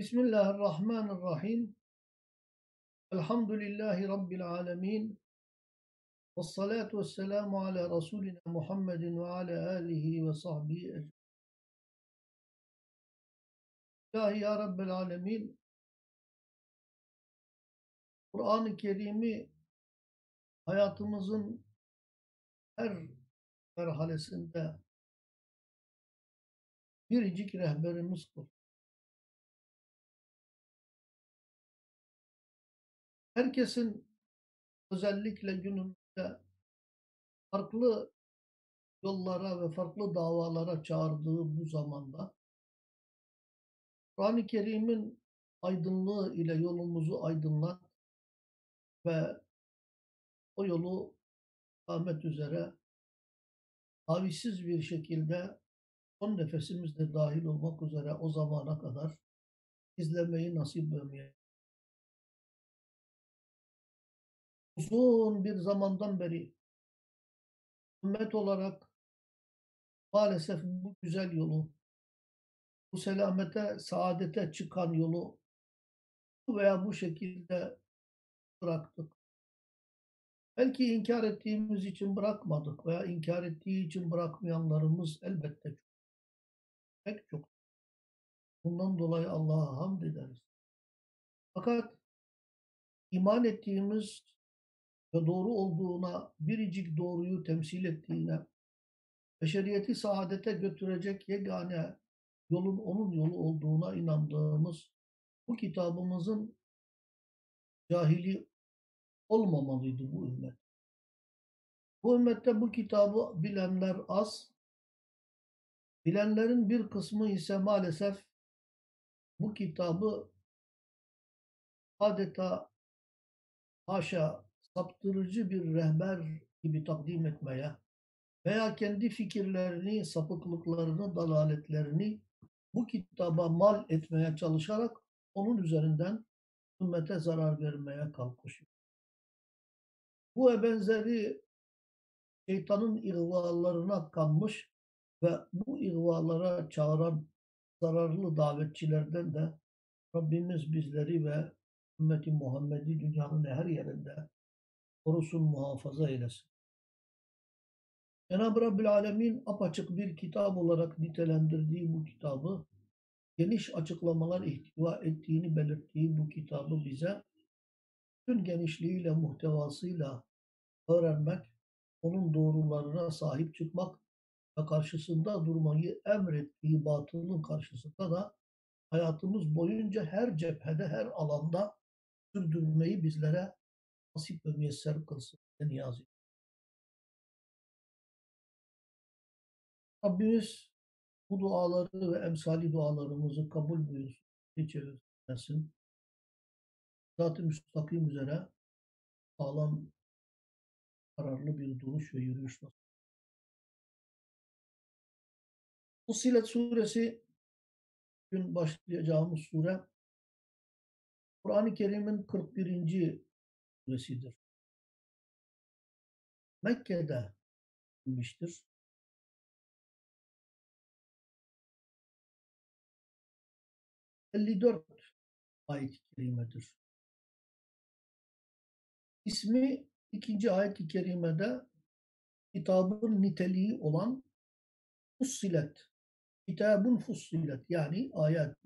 Bismillahirrahmanirrahim. Elhamdülillahi Rabbil alemin. Ve salatu ve selamu ala Resulina Muhammedin ve ala alihi ve sahbihi ecmaîn. İlahi ya Rabbel alemin. Kur'an-ı Kerim'i hayatımızın her merhalesinde biricik rehberimiz kıl. Herkesin özellikle günümüzde farklı yollara ve farklı davalara çağırdığı bu zamanda Kur'an-ı Kerim'in aydınlığı ile yolumuzu aydınlat ve o yolu Ahmet üzere avisiz bir şekilde son nefesimizde dahil olmak üzere o zamana kadar izlemeyi nasip vermeye. Uzun bir zamandan beri ümmet olarak maalesef bu güzel yolu, bu selamete, saadete çıkan yolu veya bu şekilde bıraktık. Belki inkar ettiğimiz için bırakmadık veya inkar ettiği için bırakmayanlarımız elbette çok. Pek çok. Bundan dolayı Allah'a hamd ederiz. Fakat iman ettiğimiz ve doğru olduğuna, biricik doğruyu temsil ettiğine, beşeriyeti saadete götürecek yegane yolun onun yolu olduğuna inandığımız bu kitabımızın cahili olmamalıydı bu ümmet. Bu ümmette bu kitabı bilenler az, bilenlerin bir kısmı ise maalesef bu kitabı adeta haşa saptırıcı bir rehber gibi takdim etmeye veya kendi fikirlerini, sapıklıklarını, dalaletlerini bu kitaba mal etmeye çalışarak onun üzerinden ümmete zarar vermeye kalkışıyor. Bu ve benzeri şeytanın ihvalarına kanmış ve bu ihvalara çağıran zararlı davetçilerden de Rabbimiz bizleri ve ümmeti Muhammed'i dünyanın her yerinde korusun muhafaza eylesin. Cenab-ı Rabbil Alemin apaçık bir kitap olarak nitelendirdiği bu kitabı, geniş açıklamalar ihtiva ettiğini belirttiği bu kitabı bize tüm genişliğiyle, muhtevasıyla öğrenmek, onun doğrularına sahip çıkmak ve karşısında durmayı emrettiği batılın karşısında da hayatımız boyunca her cephede, her alanda sürdürmeyi bizlere nasip ve müyesser kılsın. Niyaz ediyorum. Rabbimiz bu duaları ve emsali dualarımızı kabul buyursun, geçirirsin. Zat-ı müstakim üzere sağlam, kararlı bir duruş ve yürüyüş nasıl. Fussilet suresi gün başlayacağımız sure Kur'an-ı Kerim'in 41. suresidir. Mekke'de inmiştir. ...54 ayet-i kerimedir. İsmi ikinci ayet-i kerimede kitabın niteliği olan Fussilet, kitabın fussilet yani ayet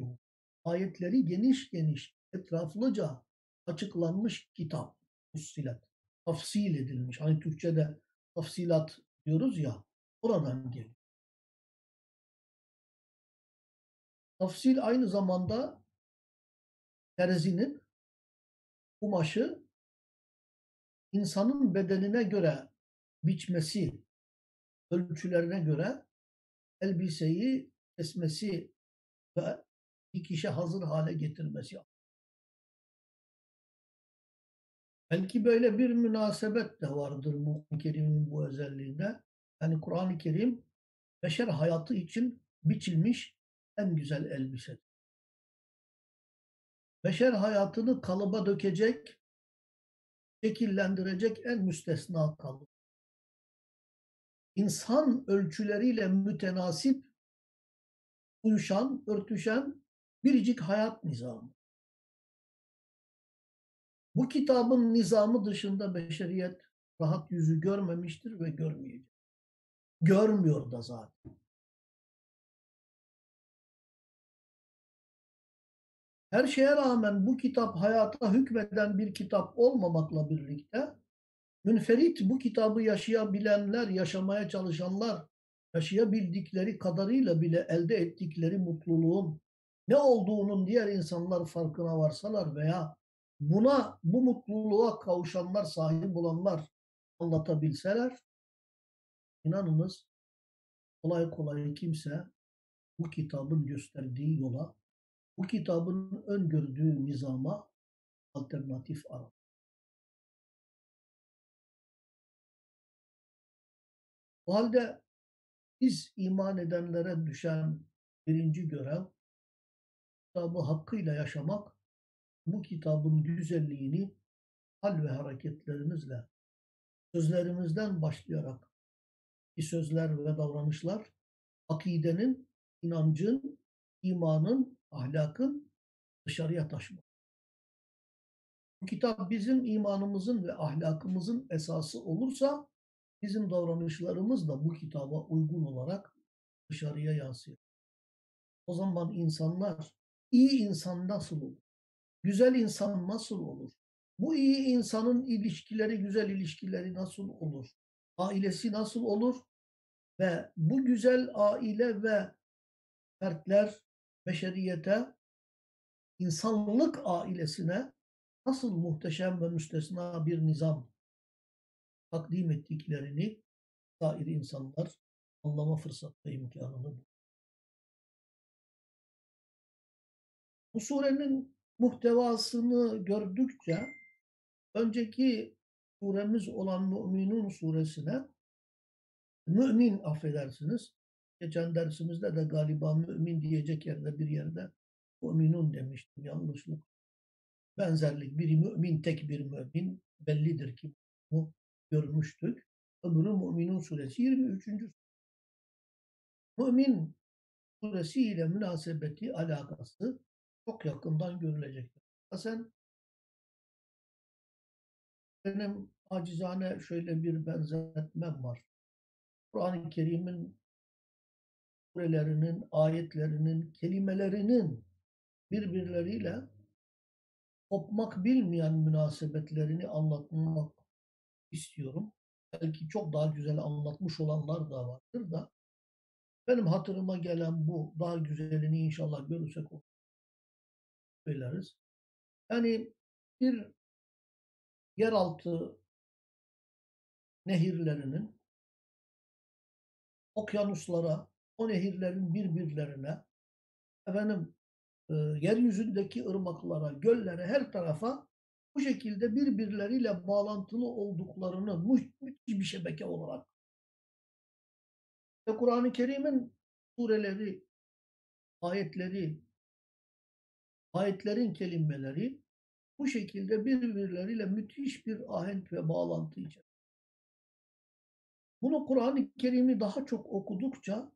ayetleri geniş geniş etraflıca açıklanmış kitap fussilet, tafsil edilmiş. Hani Türkçe'de tafsilat diyoruz ya oradan geliyor. Tafsil aynı zamanda terzinin kumaşı insanın bedenine göre biçmesi, ölçülerine göre elbiseyi kesmesi ve dikişe hazır hale getirmesi. Belki böyle bir münasebet de vardır bu Kerim'in bu özelliğinde. Yani Kur'an-ı Kerim beşer hayatı için biçilmiş en güzel elbise. Beşer hayatını kalıba dökecek, şekillendirecek en müstesna kalıp. İnsan ölçüleriyle mütenasip, uyuşan, örtüşen biricik hayat nizamı. Bu kitabın nizamı dışında beşeriyet rahat yüzü görmemiştir ve görmeyecek. Görmüyor da zaten. Her şeye rağmen bu kitap hayata hükmeden bir kitap olmamakla birlikte münferit bu kitabı yaşayabilenler, yaşamaya çalışanlar yaşayabildikleri kadarıyla bile elde ettikleri mutluluğun ne olduğunun diğer insanlar farkına varsalar veya buna bu mutluluğa kavuşanlar, sahip olanlar anlatabilseler inanınız kolay kolay kimse bu kitabın gösterdiği yola, bu kitabın öngördüğü nizama alternatif arar. O halde biz iman edenlere düşen birinci görev kitabı hakkıyla yaşamak, bu kitabın güzelliğini hal ve hareketlerimizle, sözlerimizden başlayarak ki sözler ve davranışlar akidenin, inancın, imanın, ahlakın dışarıya taşımak. Bu kitap bizim imanımızın ve ahlakımızın esası olursa bizim davranışlarımız da bu kitaba uygun olarak dışarıya yansıyor. O zaman insanlar iyi insan nasıl olur? Güzel insan nasıl olur? Bu iyi insanın ilişkileri, güzel ilişkileri nasıl olur? Ailesi nasıl olur? Ve bu güzel aile ve fertler beşeriyete, insanlık ailesine nasıl muhteşem ve müstesna bir nizam takdim ettiklerini sair insanlar anlama fırsatı imkanını bulur. Bu surenin muhtevasını gördükçe önceki suremiz olan Müminun suresine mümin affedersiniz. Geçen dersimizde de galiba mümin diyecek yerde bir yerde müminun demiştim yanlışlık. Benzerlik biri mümin tek bir mümin bellidir ki bu görmüştük. Öbürü Müminun suresi 23. Mümin suresi ile münasebeti, alakası çok yakından görülecektir. Sen benim acizane şöyle bir benzetmem var. Kur'an-ı Kerim'in surelerinin, ayetlerinin, kelimelerinin birbirleriyle kopmak bilmeyen münasebetlerini anlatmak istiyorum. Belki çok daha güzel anlatmış olanlar da vardır da benim hatırıma gelen bu daha güzelini inşallah görürsek söyleriz. Yani bir yeraltı nehirlerinin okyanuslara, o nehirlerin birbirlerine, efendim e, yeryüzündeki ırmaklara, göllere, her tarafa bu şekilde birbirleriyle bağlantılı olduklarını müthiş bir şebeke olarak ve Kur'an-ı Kerim'in sureleri, ayetleri, ayetlerin kelimeleri bu şekilde birbirleriyle müthiş bir ahenk ve bağlantı içerir. Bunu Kur'an-ı Kerim'i daha çok okudukça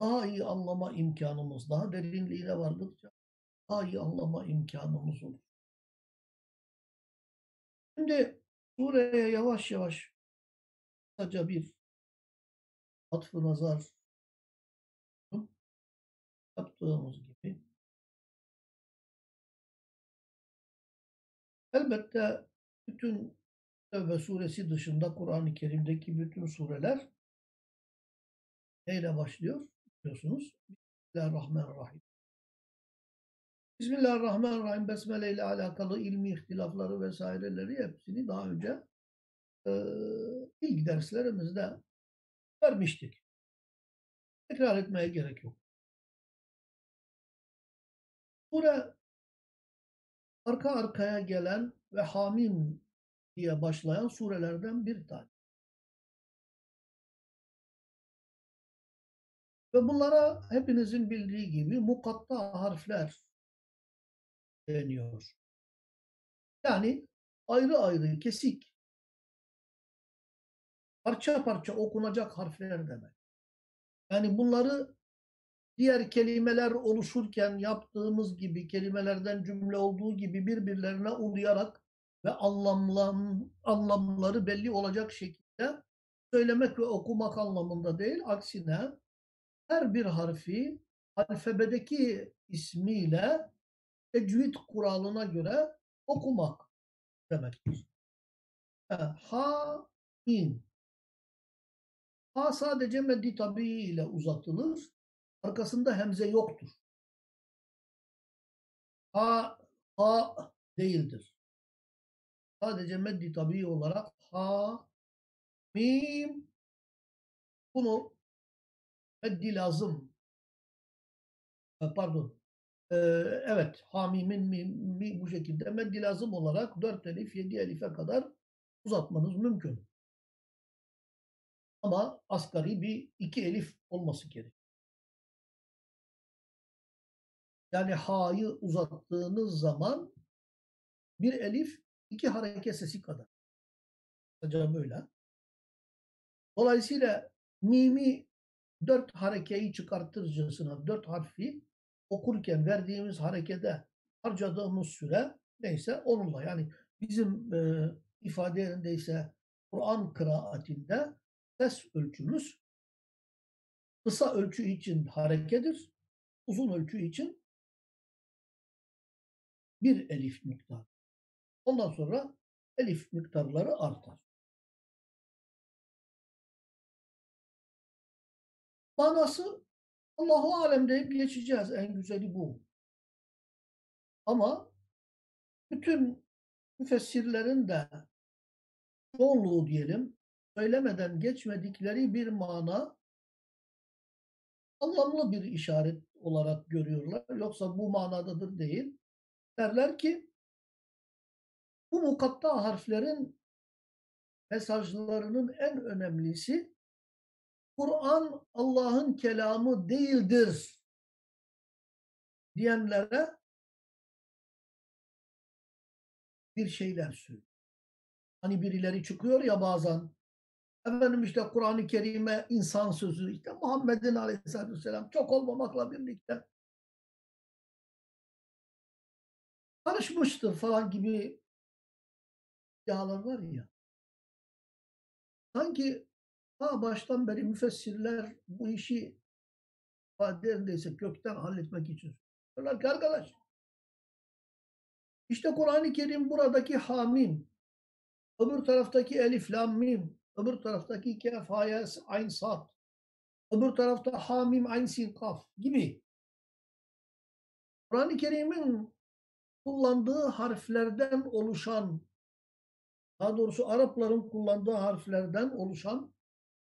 daha iyi anlama imkanımız, daha derinliğine vardıkça daha iyi anlama imkanımız olur. Şimdi sureye yavaş yavaş kısaca bir atfı nazar yaptığımız gibi elbette bütün Tevbe suresi dışında Kur'an-ı Kerim'deki bütün sureler neyle başlıyor? Biliyorsunuz. Bismillahirrahmanirrahim. Bismillahirrahmanirrahim. Besmele ile alakalı ilmi ihtilafları vesaireleri hepsini daha önce e, ilk derslerimizde vermiştik. Tekrar etmeye gerek yok. Sure arka arkaya gelen ve Hamim diye başlayan surelerden bir tane. Ve bunlara hepinizin bildiği gibi mukatta harfler deniyor. Yani ayrı ayrı, kesik, parça parça okunacak harfler demek. Yani bunları diğer kelimeler oluşurken yaptığımız gibi kelimelerden cümle olduğu gibi birbirlerine uyarak ve anlamlan, anlamları belli olacak şekilde söylemek ve okumak anlamında değil. Aksine her bir harfi alfabedeki ismiyle tecvid kuralına göre okumak demektir. Ha, in. Ha sadece meddi tabii ile uzatılır. Arkasında hemze yoktur. Ha, ha değildir. Sadece meddi tabii olarak ha, mim. Bunu meddi lazım. Pardon. Ee, evet, hamimin mi, mi, bu şekilde meddi lazım olarak 4 elif 7 elife kadar uzatmanız mümkün. Ama asgari bir iki elif olması gerek. Yani ha'yı uzattığınız zaman bir elif iki hareket sesi kadar. Acaba böyle. Dolayısıyla mimi dört harekeyi çıkartırcasına dört harfi okurken verdiğimiz harekede harcadığımız süre neyse onunla yani bizim e, ifade yerindeyse Kur'an kıraatinde ses ölçümüz kısa ölçü için harekedir, uzun ölçü için bir elif miktar. Ondan sonra elif miktarları artar. Manası Allahu alem deyip geçeceğiz. En güzeli bu. Ama bütün müfessirlerin de çoğunluğu diyelim söylemeden geçmedikleri bir mana anlamlı bir işaret olarak görüyorlar. Yoksa bu manadadır değil. Derler ki bu mukatta harflerin mesajlarının en önemlisi Kur'an Allah'ın kelamı değildir diyenlere bir şeyler söylüyor. Hani birileri çıkıyor ya bazen efendim işte Kur'an-ı Kerim'e insan sözü işte Muhammed'in aleyhissalatü vesselam çok olmamakla birlikte karışmıştır falan gibi iddialar var ya. Sanki ha baştan beri müfessirler bu işi ifade kökten halletmek için diyorlar ki arkadaş işte Kur'an-ı Kerim buradaki hamim, öbür taraftaki elif, lam, mim, öbür taraftaki kef, haya, ayn, sad, öbür tarafta hamim, ayn, sin, kaf gibi. Kur'an-ı Kerim'in kullandığı harflerden oluşan, daha doğrusu Arapların kullandığı harflerden oluşan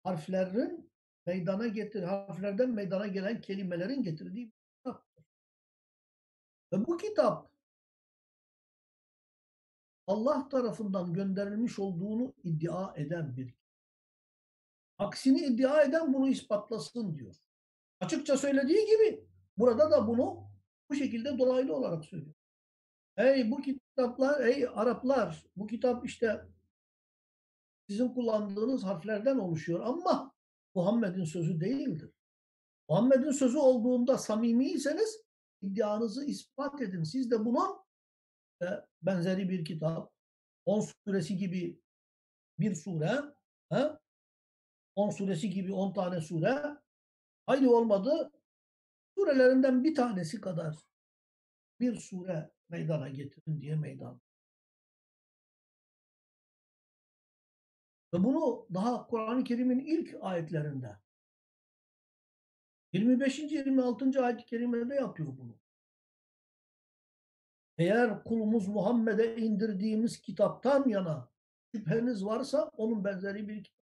harflerin meydana getir, harflerden meydana gelen kelimelerin getirdiği bir kitaptır. Ve bu kitap Allah tarafından gönderilmiş olduğunu iddia eden bir Aksini iddia eden bunu ispatlasın diyor. Açıkça söylediği gibi burada da bunu bu şekilde dolaylı olarak söylüyor. Ey bu kitaplar, ey Araplar, bu kitap işte sizin kullandığınız harflerden oluşuyor ama Muhammed'in sözü değildir. Muhammed'in sözü olduğunda samimiyseniz iddianızı ispat edin. Siz de bunun e, benzeri bir kitap, 10 suresi gibi bir sure, he? 10 suresi gibi 10 tane sure, haydi olmadı surelerinden bir tanesi kadar bir sure meydana getirin diye meydan. Ve bunu daha Kur'an-ı Kerim'in ilk ayetlerinde 25. 26. ayet-i kerimede yapıyor bunu. Eğer kulumuz Muhammed'e indirdiğimiz kitaptan yana şüpheniz varsa onun benzeri bir kitap.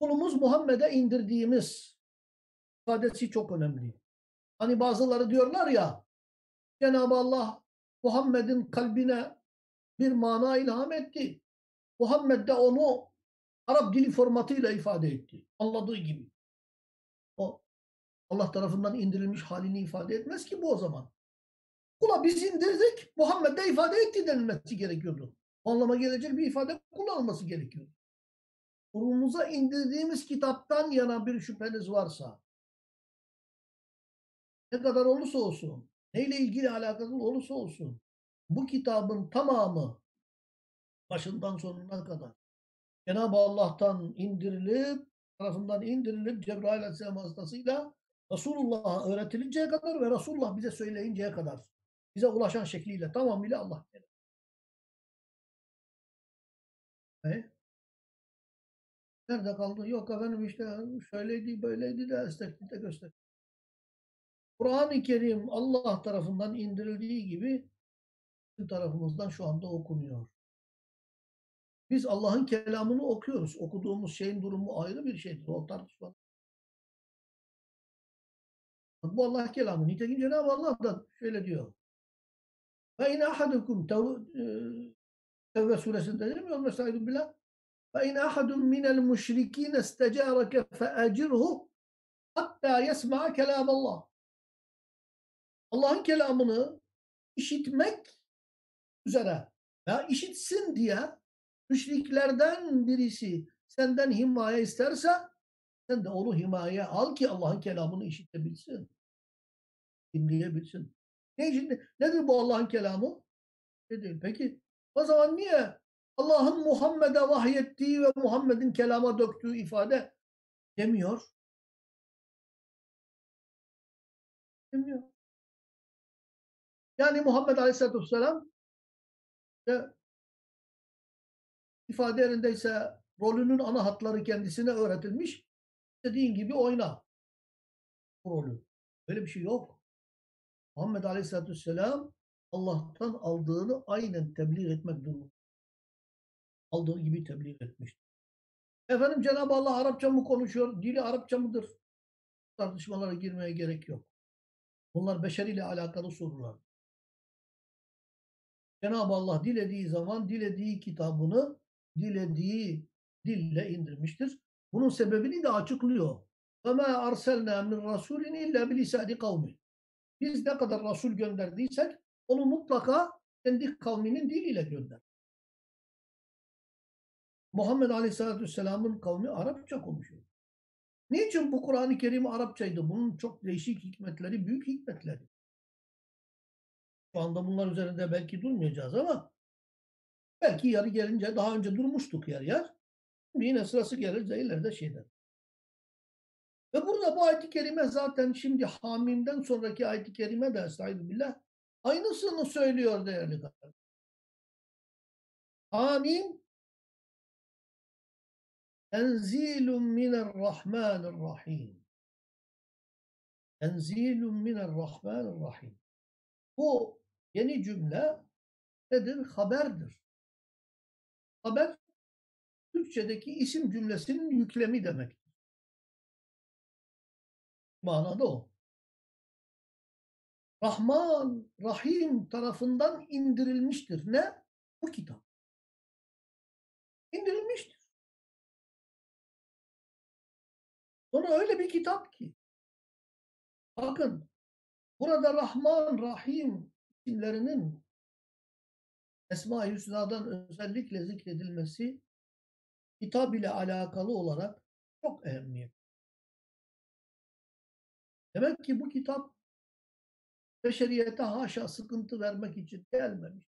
Kulumuz Muhammed'e indirdiğimiz ifadesi çok önemli. Hani bazıları diyorlar ya Cenab-ı Allah Muhammed'in kalbine bir mana ilham etti. Muhammed de onu Arap dili formatıyla ifade etti. Anladığı gibi. O Allah tarafından indirilmiş halini ifade etmez ki bu o zaman. Kula biz indirdik, Muhammed de ifade etti denilmesi gerekiyordu. Anlama gelecek bir ifade kullanılması gerekiyor. kulumuza indirdiğimiz kitaptan yana bir şüpheniz varsa ne kadar olursa olsun, neyle ilgili alakalı olursa olsun, bu kitabın tamamı başından sonuna kadar Cenab-ı Allah'tan indirilip, tarafından indirilip Cebrail Aleyhisselam vasıtasıyla Resulullah'a öğretilinceye kadar ve Resulullah bize söyleyinceye kadar bize ulaşan şekliyle tamamıyla Allah kelamı. E? Nerede kaldı? Yok efendim işte şöyleydi, böyleydi de estekti de gösterdi. Kur'an-ı Kerim Allah tarafından indirildiği gibi tarafımızdan şu anda okunuyor. Biz Allah'ın kelamını okuyoruz. Okuduğumuz şeyin durumu ayrı bir şeydir. O tartışma. Bu Allah kelamı. Nitekim Cenab-ı Allah da şöyle diyor. Ve in ahadukum Tevbe suresinde değil mi? Mesela billah. Ve in ahadun minel müşrikin istecareke feecirhu hatta yesma'a kelam Allah. Allah'ın kelamını işitmek üzere ya işitsin diye müşriklerden birisi senden himaye isterse sen de onu himaye al ki Allah'ın kelamını işitebilsin. Dinleyebilsin. Ne için? Nedir bu Allah'ın kelamı? Nedir? Peki o zaman niye Allah'ın Muhammed'e vahyettiği ve Muhammed'in kelama döktüğü ifade demiyor? Demiyor. Yani Muhammed Aleyhisselatü Vesselam işte, ifade yerindeyse rolünün ana hatları kendisine öğretilmiş. Dediğin gibi oyna rolü. Böyle bir şey yok. Muhammed Aleyhisselatü Vesselam Allah'tan aldığını aynen tebliğ etmek durumunda. Aldığı gibi tebliğ etmiştir. Efendim Cenab-ı Allah Arapça mı konuşuyor? Dili Arapça mıdır? Tartışmalara girmeye gerek yok. Bunlar beşeriyle alakalı sorular. Cenab-ı Allah dilediği zaman dilediği kitabını dilediği dille indirmiştir. Bunun sebebini de açıklıyor. وَمَا أَرْسَلْنَا مِنْ رَسُولٍ اِلَّا بِلِسَانِ قَوْمِ Biz ne kadar Resul gönderdiysek onu mutlaka kendi kavminin diliyle gönder. Muhammed Aleyhisselatü Vesselam'ın kavmi Arapça konuşuyor. Niçin bu Kur'an-ı Kerim Arapçaydı? Bunun çok değişik hikmetleri, büyük hikmetleri. Şu anda bunlar üzerinde belki durmayacağız ama belki yarı gelince daha önce durmuştuk yer yer. Şimdi yine sırası gelir de ileride şeyler. Ve burada bu ayet-i kerime zaten şimdi Hamim'den sonraki ayet-i kerime de billah aynısını söylüyor değerli kardeşler. Hamim Tenzilun minerrahmanirrahim. Tenzilun minerrahmanirrahim. Bu yeni cümle nedir? Haberdir. Haber Türkçedeki isim cümlesinin yüklemi demektir. Manada o. Rahman, Rahim tarafından indirilmiştir. Ne? Bu kitap. İndirilmiştir. Sonra öyle bir kitap ki bakın burada Rahman, Rahim isimlerinin Esma-i Hüsna'dan özellikle zikredilmesi kitap ile alakalı olarak çok önemli. Demek ki bu kitap beşeriyete haşa sıkıntı vermek için gelmemiş.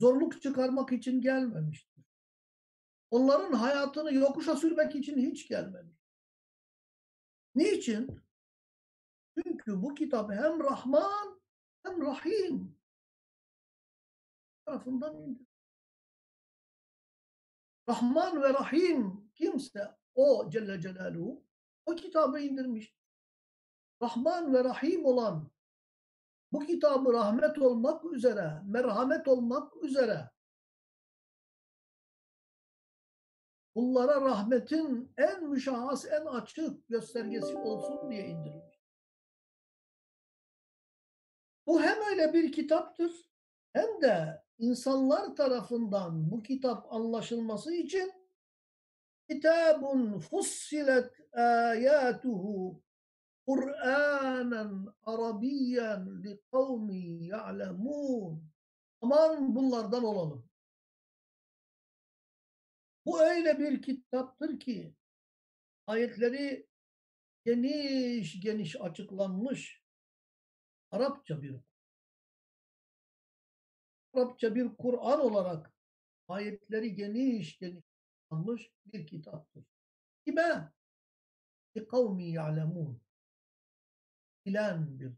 Zorluk çıkarmak için gelmemiştir. Onların hayatını yokuşa sürmek için hiç gelmemiş. Niçin? Çünkü bu kitap hem Rahman hem Rahim tarafından indir. Rahman ve Rahim kimse o Celle Celaluhu o kitabı indirmiş. Rahman ve Rahim olan bu kitabı rahmet olmak üzere, merhamet olmak üzere bunlara rahmetin en müşahhas, en açık göstergesi olsun diye indirilmiş. Bu hem öyle bir kitaptır hem de insanlar tarafından bu kitap anlaşılması için kitabun fussilet ayatuhu Kur'anen Arabiyen li kavmi ya'lemun. Aman bunlardan olalım. Bu öyle bir kitaptır ki ayetleri geniş geniş açıklanmış Arapça bir Arapça bir Kur'an olarak ayetleri geniş geniş açıklanmış bir kitaptır. Kime? Ki kavmi ya'lemun. Bilen bir.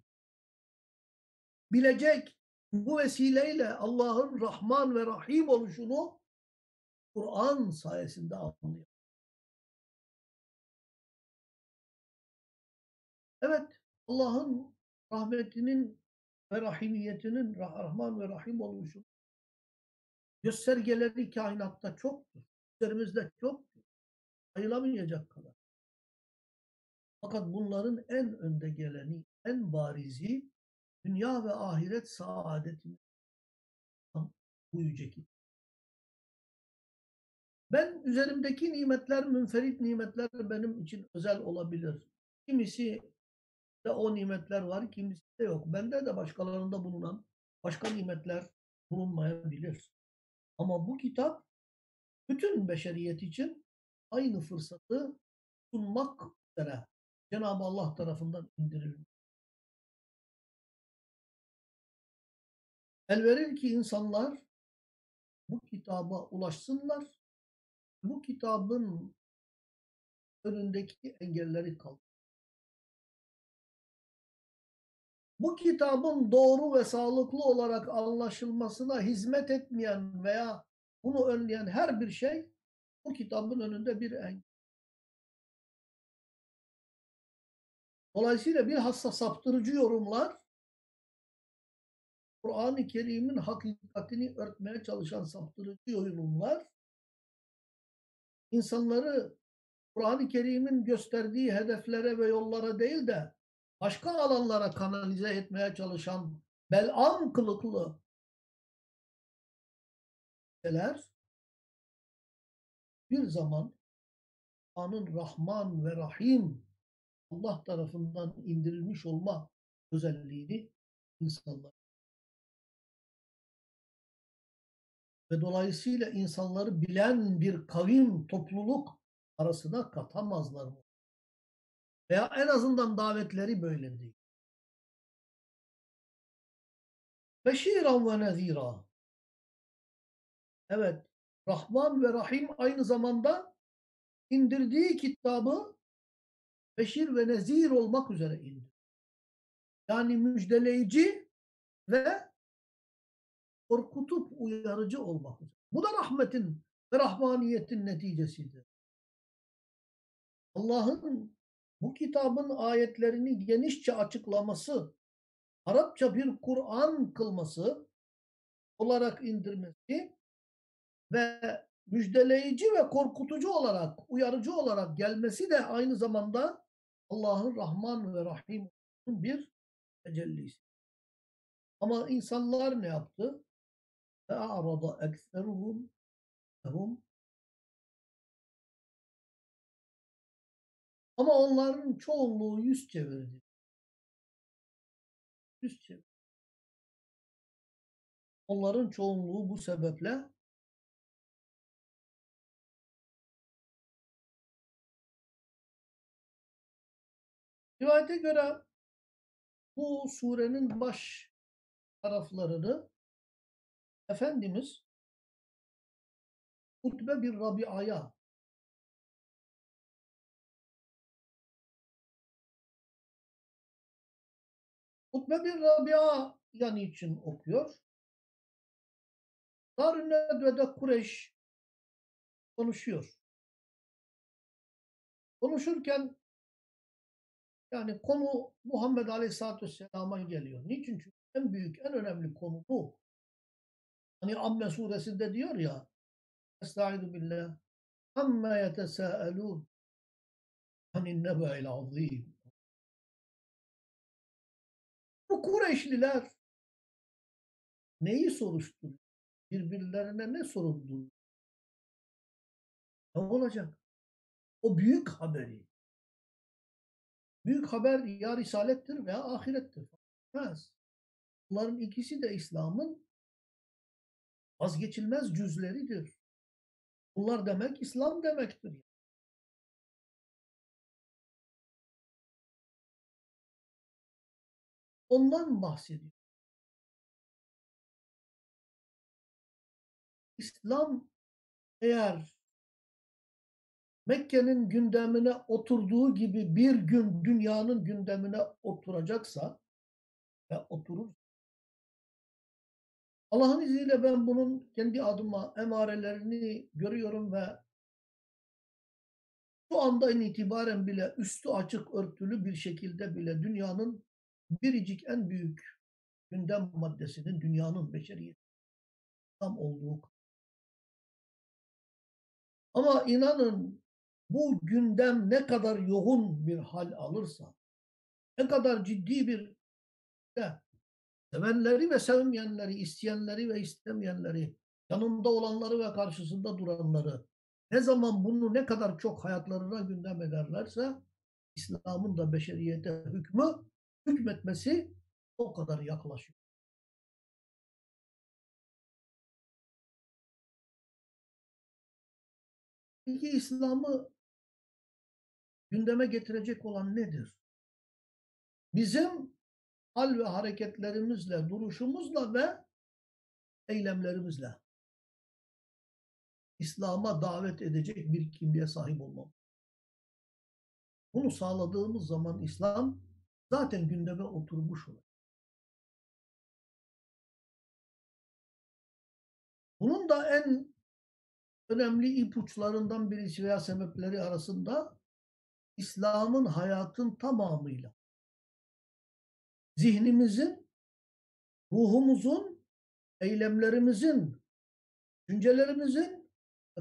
Bilecek bu vesileyle Allah'ın Rahman ve Rahim oluşunu Kur'an sayesinde anlıyor. Evet, Allah'ın rahmetinin ve rahimiyetinin Rahman ve Rahim oluşu göstergeleri kainatta çoktur. Üzerimizde çoktur. Sayılamayacak kadar. Fakat bunların en önde geleni, en barizi dünya ve ahiret saadetini bu yüce kitap. Ben üzerimdeki nimetler, münferit nimetler benim için özel olabilir. Kimisi o nimetler var, kimisi de yok. Bende de başkalarında bulunan başka nimetler bulunmayabilir. Ama bu kitap bütün beşeriyet için aynı fırsatı sunmak üzere Cenab-ı Allah tarafından indirilmiş. El verir ki insanlar bu kitaba ulaşsınlar. Bu kitabın önündeki engelleri kaldır. Bu kitabın doğru ve sağlıklı olarak anlaşılmasına hizmet etmeyen veya bunu önleyen her bir şey bu kitabın önünde bir engel. Dolayısıyla bilhassa saptırıcı yorumlar Kur'an-ı Kerim'in hakikatini örtmeye çalışan saptırıcı yorumlar insanları Kur'an-ı Kerim'in gösterdiği hedeflere ve yollara değil de başka alanlara kanalize etmeye çalışan belam kılıklı şeyler bir zaman Kur'an'ın Rahman ve Rahim Allah tarafından indirilmiş olma özelliğini insanlar ve dolayısıyla insanları bilen bir kavim, topluluk arasına katamazlar mı? Veya en azından davetleri böyle değil. Beşiran ve nezira. Evet, Rahman ve Rahim aynı zamanda indirdiği kitabı beşir ve nezir olmak üzere indir. Yani müjdeleyici ve korkutup uyarıcı olmak üzere. Bu da rahmetin ve rahmaniyetin neticesidir. Allah'ın bu kitabın ayetlerini genişçe açıklaması, Arapça bir Kur'an kılması olarak indirmesi ve müjdeleyici ve korkutucu olarak, uyarıcı olarak gelmesi de aynı zamanda Allah'ın Rahman ve Rahim bir tecellisi. Ama insanlar ne yaptı? فَاَعْرَضَ اَكْثَرُهُمْ لَهُمْ Ama onların çoğunluğu yüz çevirdi. Yüz çevirdi. Onların çoğunluğu bu sebeple Rivayete göre bu surenin baş taraflarını Efendimiz Utbe bir Rabia'ya Utbe bir Rabia yani için okuyor. Darün Nedve'de Kureyş konuşuyor. Konuşurken yani konu Muhammed Aleyhisselatü Vesselam'a geliyor. Niçin? Çünkü en büyük, en önemli konu bu. Hani Amme suresinde diyor ya Estaizu billah Amma yetesâelûn Hanin nebe'il azîm Bu Kureyşliler neyi soruşturuyor? Birbirlerine ne soruldu? Ne olacak? O büyük haberi. Büyük haber ya risalettir veya ahirettir. Bilmez. Bunların ikisi de İslam'ın vazgeçilmez cüzleridir. Bunlar demek İslam demektir. Ondan bahsediyor. İslam eğer Mekke'nin gündemine oturduğu gibi bir gün dünyanın gündemine oturacaksa ve oturur. Allah'ın izniyle ben bunun kendi adıma emarelerini görüyorum ve şu andan itibaren bile üstü açık örtülü bir şekilde bile dünyanın biricik en büyük gündem maddesinin dünyanın beşeriyet tam olduğu. Ama inanın bu gündem ne kadar yoğun bir hal alırsa, ne kadar ciddi bir de, sevenleri ve sevmeyenleri, isteyenleri ve istemeyenleri, yanında olanları ve karşısında duranları, ne zaman bunu ne kadar çok hayatlarına gündem ederlerse, İslam'ın da beşeriyete hükmü, hükmetmesi o kadar yaklaşıyor. Peki İslam'ı gündeme getirecek olan nedir? Bizim hal ve hareketlerimizle, duruşumuzla ve eylemlerimizle İslam'a davet edecek bir kimliğe sahip olmam. Bunu sağladığımız zaman İslam zaten gündeme oturmuş olur. Bunun da en önemli ipuçlarından birisi veya sebepleri arasında İslam'ın hayatın tamamıyla zihnimizin, ruhumuzun, eylemlerimizin, düşüncelerimizin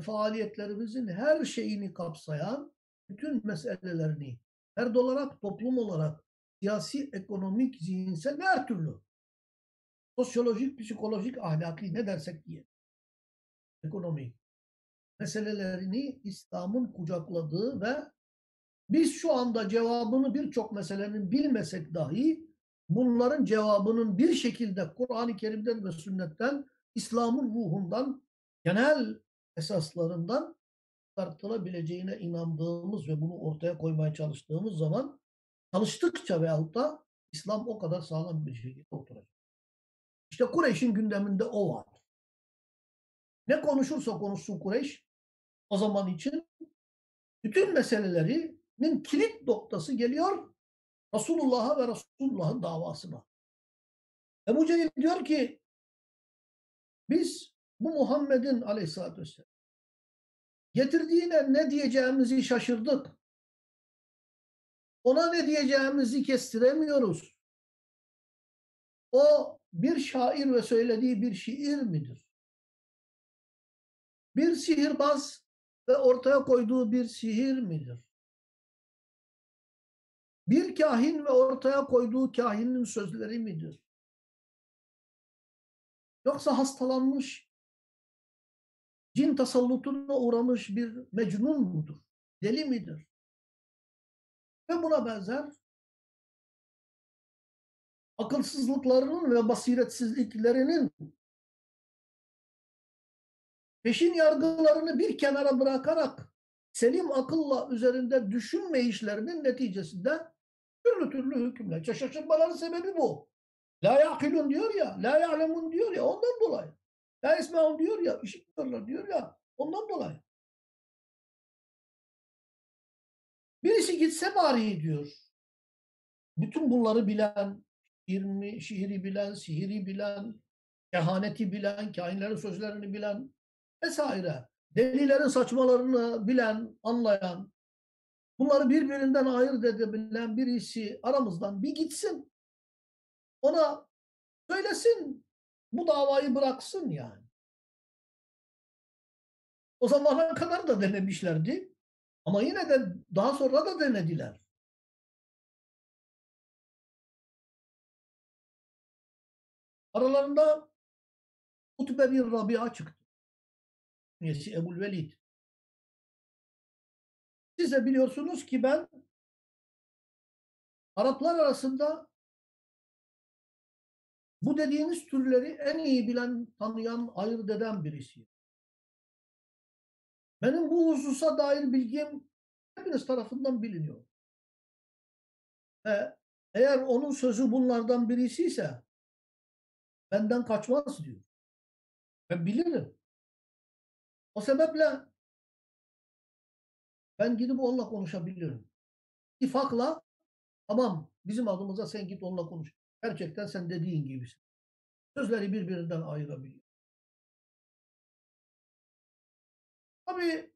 faaliyetlerimizin her şeyini kapsayan bütün meselelerini ferd olarak, toplum olarak, siyasi, ekonomik, zihinsel ve her türlü. Sosyolojik, psikolojik, ahlaki ne dersek diye. Ekonomik meselelerini İslam'ın kucakladığı ve biz şu anda cevabını birçok meselenin bilmesek dahi bunların cevabının bir şekilde Kur'an-ı Kerim'den ve sünnetten, İslam'ın ruhundan, genel esaslarından tartılabileceğine inandığımız ve bunu ortaya koymaya çalıştığımız zaman çalıştıkça veyahut da İslam o kadar sağlam bir şekilde oturacak. İşte Kureyş'in gündeminde o var. Ne konuşursa konuşsun Kureyş o zaman için bütün meselelerinin kilit noktası geliyor Resulullah'a ve Resulullah'ın davasına. Ebu Cehil diyor ki biz bu Muhammed'in aleyhissalatü vesselam getirdiğine ne diyeceğimizi şaşırdık. Ona ne diyeceğimizi kestiremiyoruz. O bir şair ve söylediği bir şiir midir? Bir sihirbaz ve ortaya koyduğu bir sihir midir? Bir kahin ve ortaya koyduğu kahinin sözleri midir? Yoksa hastalanmış, cin tasallutuna uğramış bir mecnun mudur? Deli midir? Ve buna benzer akılsızlıklarının ve basiretsizliklerinin peşin yargılarını bir kenara bırakarak selim akılla üzerinde düşünme işlerinin neticesinde türlü türlü hükümler. Şaşırmaların sebebi bu. La yakilun diyor ya, la ya'lemun diyor ya ondan dolayı. La esmeun diyor ya, işitmiyorlar diyor ya ondan dolayı. Birisi gitse bari diyor. Bütün bunları bilen, şiiri, şiiri bilen, sihiri bilen, kehaneti bilen, kainlerin sözlerini bilen vesaire. Delilerin saçmalarını bilen, anlayan, bunları birbirinden ayırt edebilen birisi aramızdan bir gitsin. Ona söylesin, bu davayı bıraksın yani. O zamana kadar da denemişlerdi. Ama yine de daha sonra da denediler. Aralarında Utbe bir Rabia çıktı. Üyesi Ebul Velid. Siz de biliyorsunuz ki ben Araplar arasında bu dediğiniz türleri en iyi bilen, tanıyan, ayırt eden birisiyim. Benim bu hususa dair bilgim hepiniz tarafından biliniyor. Ve eğer onun sözü bunlardan birisi ise benden kaçmaz diyor. Ben bilirim. O sebeple ben gidip onunla konuşabilirim. İttifakla tamam bizim adımıza sen git onunla konuş. Gerçekten sen dediğin gibisin. Sözleri birbirinden ayırabiliyor. Tabii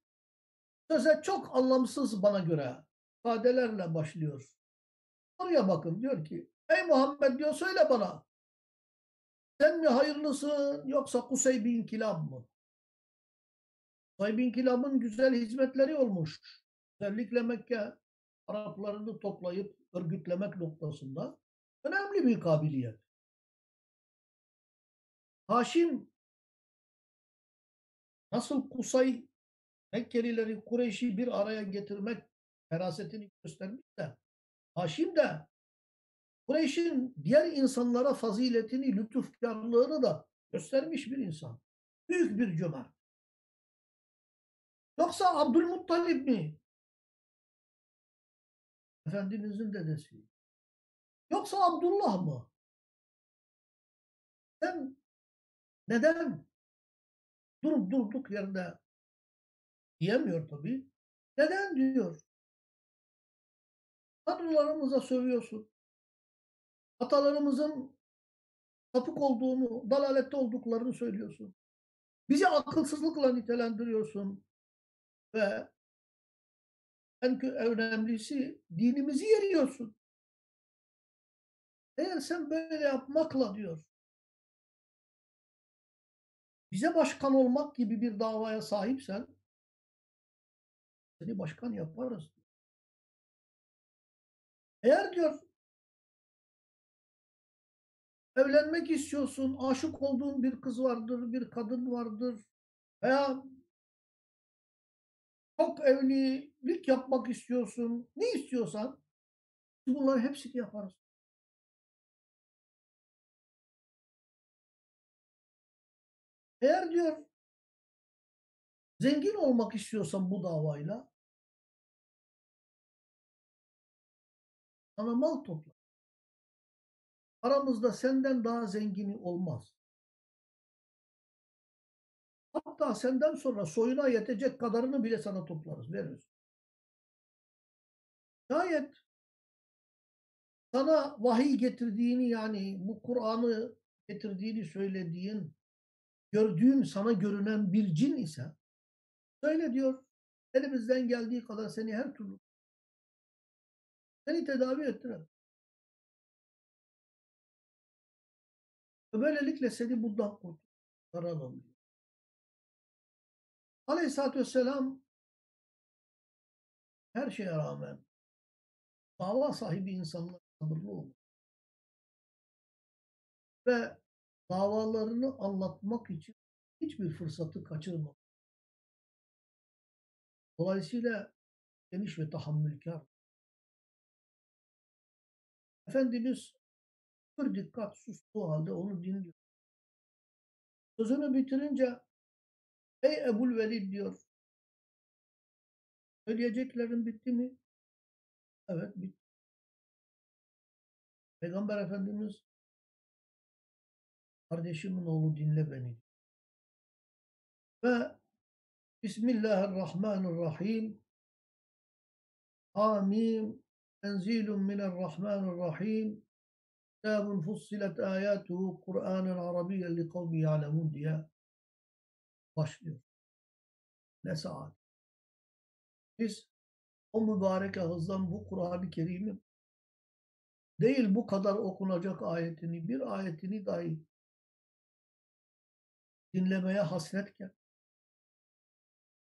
söze çok anlamsız bana göre ifadelerle başlıyor. Oraya bakın diyor ki ey Muhammed diyor söyle bana sen mi hayırlısın yoksa Kusey bin Kilab mı? Kusey bin Kilab'ın güzel hizmetleri olmuş. Özellikle Mekke Araplarını toplayıp örgütlemek noktasında önemli bir kabiliyet. Haşim nasıl Kusay Mekkelileri Kureyş'i bir araya getirmek ferasetini göstermiş de Haşim de Kureyş'in diğer insanlara faziletini, lütufkarlığını da göstermiş bir insan. Büyük bir cömert. Yoksa Abdülmuttalib mi? Efendimizin dedesi. Yoksa Abdullah mı? Sen neden durup durduk yerde diyemiyor tabii. Neden diyor? Tanrılarımıza sövüyorsun. Atalarımızın sapık olduğunu, dalalette olduklarını söylüyorsun. Bizi akılsızlıkla nitelendiriyorsun. Ve en önemlisi dinimizi yeriyorsun. Eğer sen böyle yapmakla diyor, bize başkan olmak gibi bir davaya sahipsen, seni başkan yaparız. Eğer diyor evlenmek istiyorsun, aşık olduğun bir kız vardır, bir kadın vardır veya çok evlilik yapmak istiyorsun, ne istiyorsan bunları hepsini yaparız. Eğer diyor zengin olmak istiyorsan bu davayla sana mal topla. Aramızda senden daha zengini olmaz. Hatta senden sonra soyuna yetecek kadarını bile sana toplarız, veririz. Şayet sana vahiy getirdiğini yani bu Kur'an'ı getirdiğini söylediğin, gördüğün, sana görünen bir cin ise söyle diyor, elimizden geldiği kadar seni her türlü seni tedavi ettirelim. Böylelikle seni bundan kurtaralım diyor. Aleyhisselatü Vesselam her şeye rağmen dava sahibi insanlar sabırlı olur. Ve davalarını anlatmak için hiçbir fırsatı kaçırmaz. Dolayısıyla geniş ve tahammülkar. Efendimiz bir dikkat sustuğu halde onu dinliyor. Sözünü bitirince Ey Ebul Velid diyor. Söyleyeceklerin bitti mi? Evet bitti. Peygamber Efendimiz kardeşimin oğlu dinle beni. Ve Bismillahirrahmanirrahim Amin Tenzilun minarrahmanirrahim Kitabun fussilet ayatuhu Kur'anen Arabiyyen li kavmi ya'lemun diye başlıyor. Ne saat. Biz o mübarek ağızdan bu Kur'an-ı Kerim'i değil bu kadar okunacak ayetini, bir ayetini dahi dinlemeye hasretken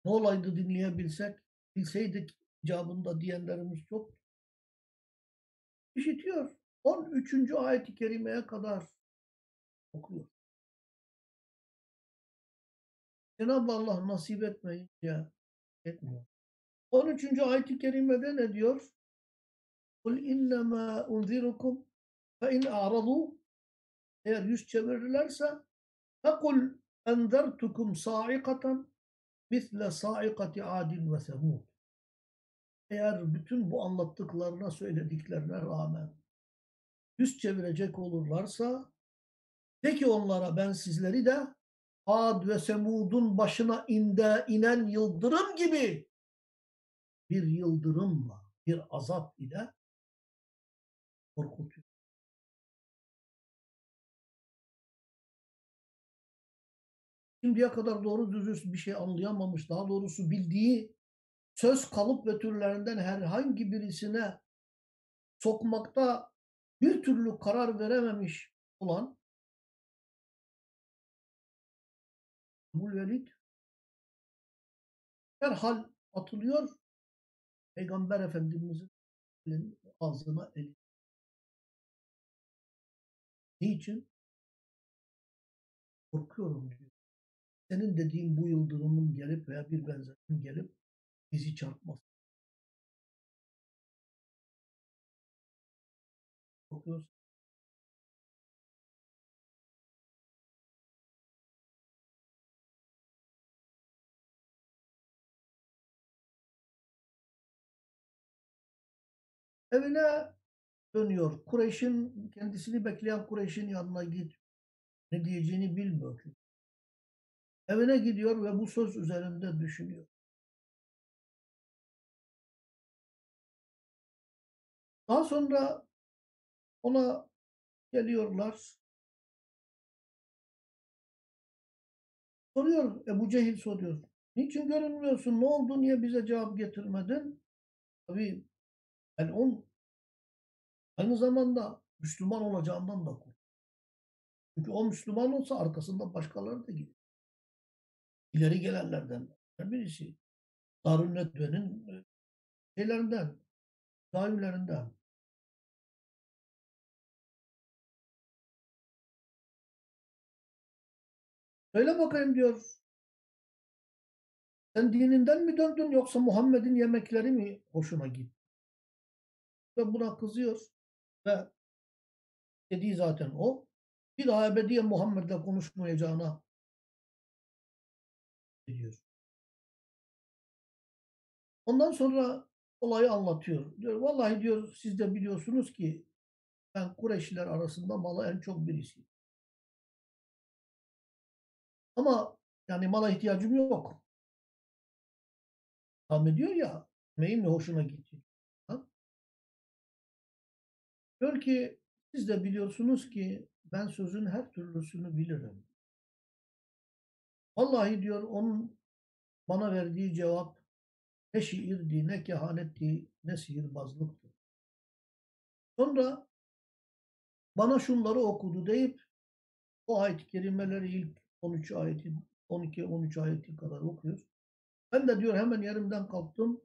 ne olaydı dinleyebilsek, bilseydik icabında diyenlerimiz çok. İşitiyor. 13. ayet-i kerimeye kadar okuyor. Cenab-ı Allah nasip etmeyince etmiyor. 13. ayet-i kerimede ne diyor? İnnema unzirukum fe in a'radu eğer yüz çevirirlerse fekul enzertukum saikatan misle saikati adin ve semud. Eğer bütün bu anlattıklarına söylediklerine rağmen yüz çevirecek olurlarsa de ki onlara ben sizleri de Ad ve Semud'un başına inde, inen yıldırım gibi bir yıldırımla, bir azap ile korkutuyor. Şimdiye kadar doğru düzgün bir şey anlayamamış, daha doğrusu bildiği söz kalıp ve türlerinden herhangi birisine sokmakta bir türlü karar verememiş olan Ebul Velid derhal atılıyor Peygamber Efendimiz'in ağzına eli. Niçin? Korkuyorum diyor. Senin dediğin bu yıldırımın gelip veya bir benzerinin gelip bizi çarpması. Korkuyorsun. Evine dönüyor. Kureyş'in kendisini bekleyen Kureyş'in yanına git. Ne diyeceğini bilmiyor. Evine gidiyor ve bu söz üzerinde düşünüyor. Daha sonra ona geliyorlar. Soruyor, Ebu Cehil soruyor. Niçin görünmüyorsun? Ne oldu? Niye bize cevap getirmedin? Tabii yani on aynı zamanda Müslüman olacağından da korkuyor. Çünkü o Müslüman olsa arkasında başkaları da gidiyor. İleri gelenlerden birisi. Darül Nedve'nin e, şeylerinden, daimlerinden. Söyle bakayım diyor. Sen dininden mi döndün yoksa Muhammed'in yemekleri mi hoşuna gitti? Ve buna kızıyor. Ve dediği zaten o. Bir daha ebediyen Muhammed'le konuşmayacağına diyor. Ondan sonra olayı anlatıyor. Diyor vallahi diyor siz de biliyorsunuz ki ben Kureyşliler arasında malı en çok birisiyim. Ama yani mala ihtiyacım yok. Tam ediyor ya, neyin mi hoşuna gitti? Ha? Diyor ki siz de biliyorsunuz ki ben sözün her türlüsünü bilirim. Vallahi diyor onun bana verdiği cevap ne şiirdi, ne kehanetti, ne sihirbazlıktı. Sonra bana şunları okudu deyip o ayet-i kerimeleri ilk 13 ayeti 12-13 ayeti kadar okuyor. Ben de diyor hemen yerimden kalktım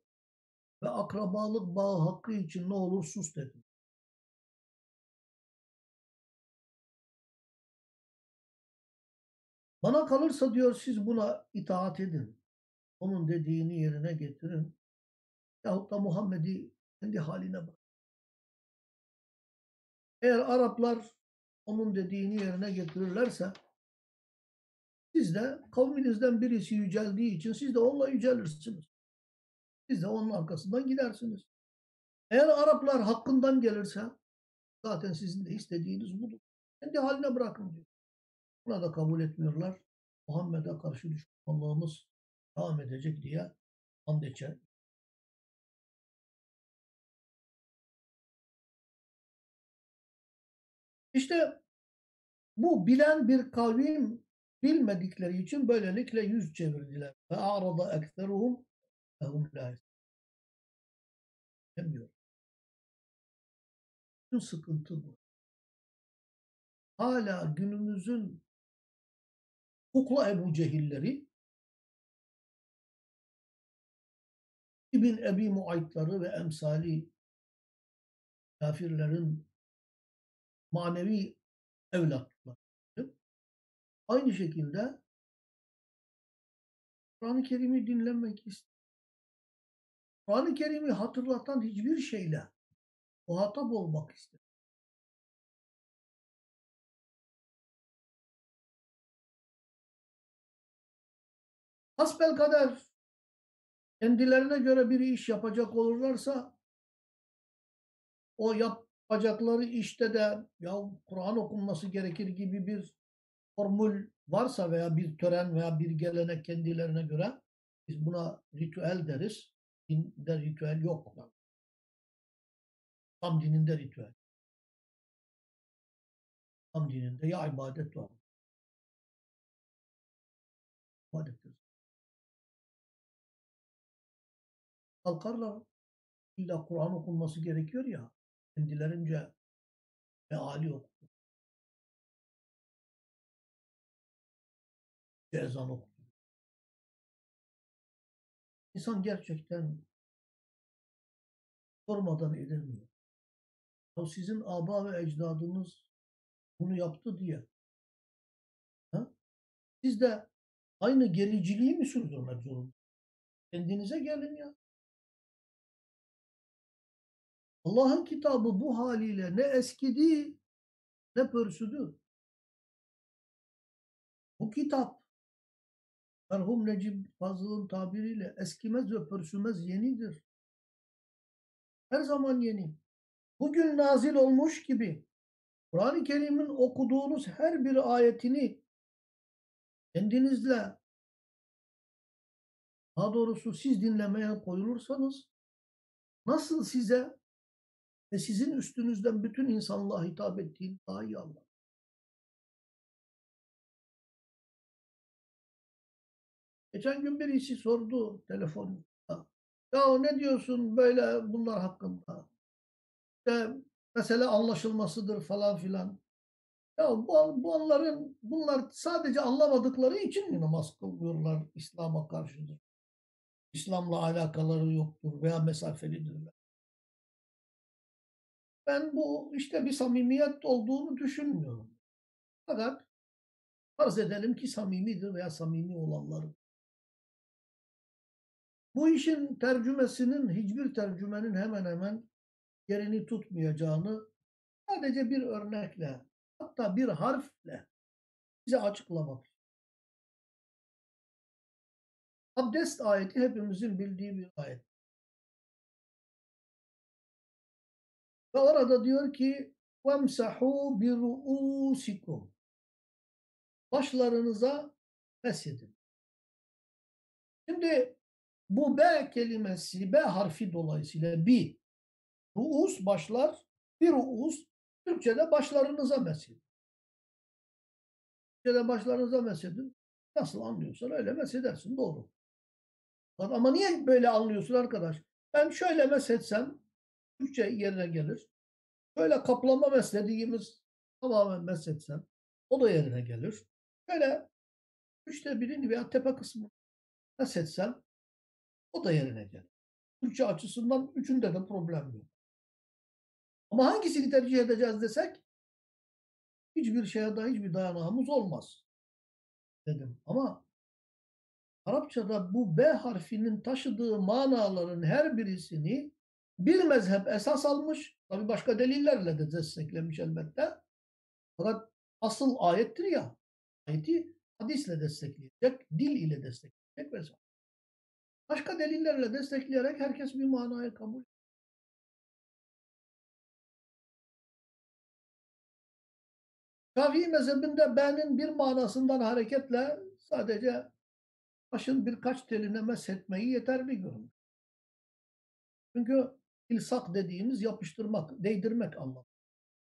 ve akrabalık bağı hakkı için ne olur sus dedim. Bana kalırsa diyor siz buna itaat edin. Onun dediğini yerine getirin. Yahut da Muhammed'i kendi haline bırak. Eğer Araplar onun dediğini yerine getirirlerse siz de kavminizden birisi yüceldiği için siz de onunla yücelirsiniz. Siz de onun arkasından gidersiniz. Eğer Araplar hakkından gelirse zaten sizin de istediğiniz budur. Kendi haline bırakın diyor. Buna da kabul etmiyorlar. Muhammed'e karşı düşmanlığımız devam edecek diye and içer. İşte bu bilen bir kavim bilmedikleri için böylelikle yüz çevirdiler. Ve arada ekseruhum ehum la Demiyor. Bütün sıkıntı bu. Hala günümüzün kukla Ebu Cehilleri İbn Ebi Muaytları ve emsali kafirlerin manevi evlatları. Aynı şekilde Kur'an-ı Kerim'i dinlemek istiyor. Kur'an-ı Kerim'i hatırlatan hiçbir şeyle muhatap olmak ister. Hasbelkader kendilerine göre bir iş yapacak olurlarsa o yapacakları işte de ya Kur'an okunması gerekir gibi bir formül varsa veya bir tören veya bir gelenek kendilerine göre biz buna ritüel deriz. Dinde ritüel yok. Tam dininde ritüel. Tam dininde ya ibadet var. İbadettir. Kalkarlar. İlla Kur'an okunması gerekiyor ya. Kendilerince meali okutur. Ezan okutur. İnsan gerçekten sormadan edemiyor. Ya sizin aba ve ecdadınız bunu yaptı diye. Ha? Siz de aynı gericiliği mi sürdürmek zorunda? Kendinize gelin ya. Allah'ın kitabı bu haliyle ne eskidi ne pörsüdü. Bu kitap merhum Necip Fazıl'ın tabiriyle eskimez ve pörsümez yenidir. Her zaman yeni. Bugün nazil olmuş gibi Kur'an-ı Kerim'in okuduğunuz her bir ayetini kendinizle daha doğrusu siz dinlemeye koyulursanız nasıl size ve sizin üstünüzden bütün insanlığa hitap ettiğini daha iyi anlar. Geçen gün birisi sordu telefonda. Ya ne diyorsun böyle bunlar hakkında? İşte mesele anlaşılmasıdır falan filan. Ya bu, bu onların bunlar sadece anlamadıkları için mi namaz kılmıyorlar İslam'a karşıdır? İslam'la alakaları yoktur veya mesafelidirler. Ben bu işte bir samimiyet olduğunu düşünmüyorum. Fakat farz edelim ki samimidir veya samimi olanlar. Bu işin tercümesinin hiçbir tercümenin hemen hemen yerini tutmayacağını sadece bir örnekle hatta bir harfle bize açıklamak. Abdest ayeti hepimizin bildiği bir ayet. Ve orada diyor ki وَمْسَحُوا بِرُؤُوسِكُمْ Başlarınıza mesedin. Şimdi bu B kelimesi, B harfi dolayısıyla bir ruus başlar, bir ruus Türkçe'de başlarınıza mesedin. Türkçe'de başlarınıza mesedin. Nasıl anlıyorsan öyle mesedersin doğru. Ama niye böyle anlıyorsun arkadaş? Ben şöyle mesetsem Türkçe yerine gelir. Böyle kaplama meslediğimiz tamamen mesletsem o da yerine gelir. Böyle üçte birini veya tepe kısmı mesletsem o da yerine gelir. Türkçe açısından üçünde de problem yok. Ama hangisini tercih edeceğiz desek hiçbir şeye daha hiçbir dayanağımız olmaz dedim. Ama Arapçada bu B harfinin taşıdığı manaların her birisini bir mezhep esas almış. Tabi başka delillerle de desteklemiş elbette. Fakat asıl ayettir ya. Ayeti hadisle destekleyecek, dil ile destekleyecek vesaire. Başka delillerle destekleyerek herkes bir manaya kabul Şafii mezhebinde B'nin bir manasından hareketle sadece başın birkaç teline meshetmeyi yeterli görünür. Çünkü ilsak dediğimiz yapıştırmak, değdirmek anlamı.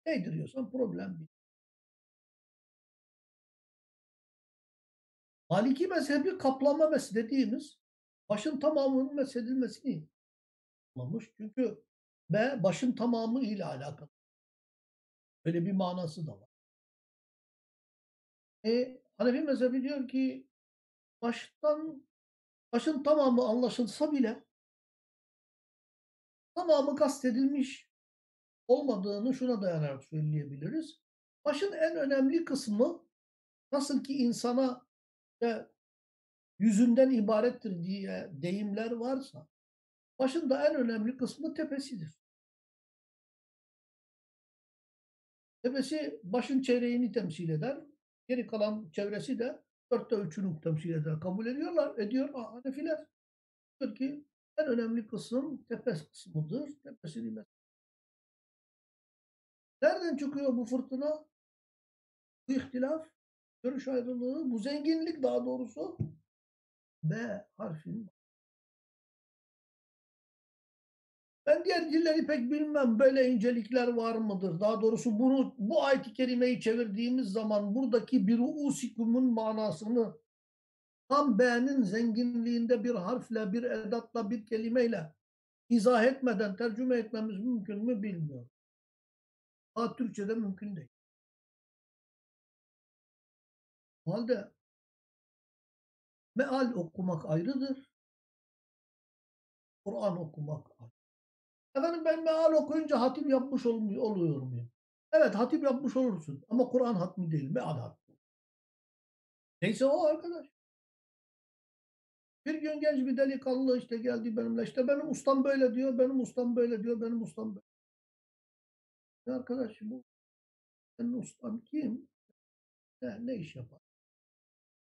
Değdiriyorsan problem değil. Maliki mezhebi kaplama mes dediğimiz başın tamamının mesedilmesini anlamış. Çünkü B başın tamamı ile alakalı. Böyle bir manası da var. E, Hanefi mezhebi diyor ki baştan başın tamamı anlaşılsa bile tamamı kastedilmiş olmadığını şuna dayanarak söyleyebiliriz. Başın en önemli kısmı nasıl ki insana işte, yüzünden ibarettir diye deyimler varsa başın da en önemli kısmı tepesidir. Tepesi başın çeyreğini temsil eder. Geri kalan çevresi de Dörtte üçünü temsil eder, kabul ediyorlar. Ediyor Hanefiler. Diyor ki en önemli kısım tepe kısmıdır. Tepesini mes- Nereden çıkıyor bu fırtına? Bu ihtilaf, görüş ayrılığı, bu zenginlik daha doğrusu B harfinin Ben diğer dilleri pek bilmem. Böyle incelikler var mıdır? Daha doğrusu bunu bu ayet-i kerimeyi çevirdiğimiz zaman buradaki bir usikumun manasını tam B'nin zenginliğinde bir harfle, bir edatla, bir kelimeyle izah etmeden tercüme etmemiz mümkün mü bilmiyorum. Ama Türkçe'de mümkün değil. O halde meal okumak ayrıdır. Kur'an okumak ayrı. Efendim ben meal okuyunca hatim yapmış olmuyor, oluyor muyum? Evet hatim yapmış olursun ama Kur'an hatmi değil, meal hatmi. Neyse o arkadaş. Bir gün genç bir delikanlı işte geldi benimle işte benim ustam böyle diyor, benim ustam böyle diyor, benim ustam böyle. Ya arkadaş bu senin ustan kim? Ne, ne iş yapar?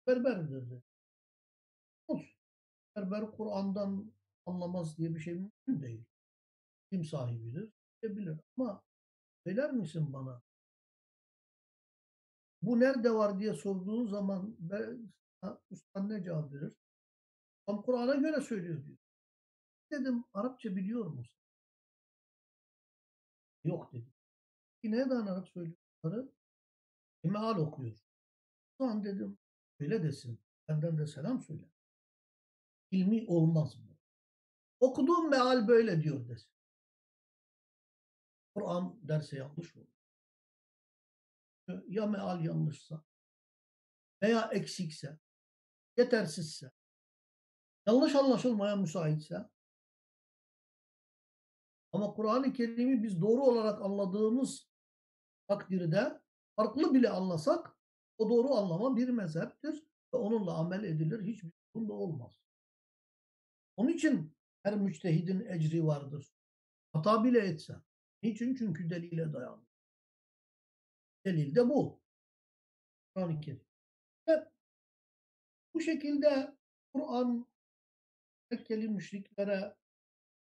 Berber dedi. Olsun. Berber Kur'an'dan anlamaz diye bir şey mümkün değil. Kim sahibidir? Bilir. Ama söyler misin bana? Bu nerede var diye sorduğun zaman ben, ustan ne cevap verir? Tam Kur'an'a göre söylüyor diyor. Dedim Arapça biliyor musun? Yok dedi. Neden Arap söylüyorları? E, meal okuyor. Zaman dedim öyle desin. Benden de selam söyle. İlmi olmaz bu. Okuduğum meal böyle diyor desin. Kur'an derse yanlış olur. Ya meal yanlışsa veya eksikse, yetersizse, yanlış anlaşılmaya müsaitse ama Kur'an-ı Kerim'i biz doğru olarak anladığımız takdirde farklı bile anlasak o doğru anlama bir mezheptir ve onunla amel edilir. Hiçbir sorun da olmaz. Onun için her müçtehidin ecri vardır. Hata bile etse. Niçin? Çünkü delile dayanır. Delil de bu. Kur'an-ı Kerim. Ve bu şekilde Kur'an Mekkeli müşriklere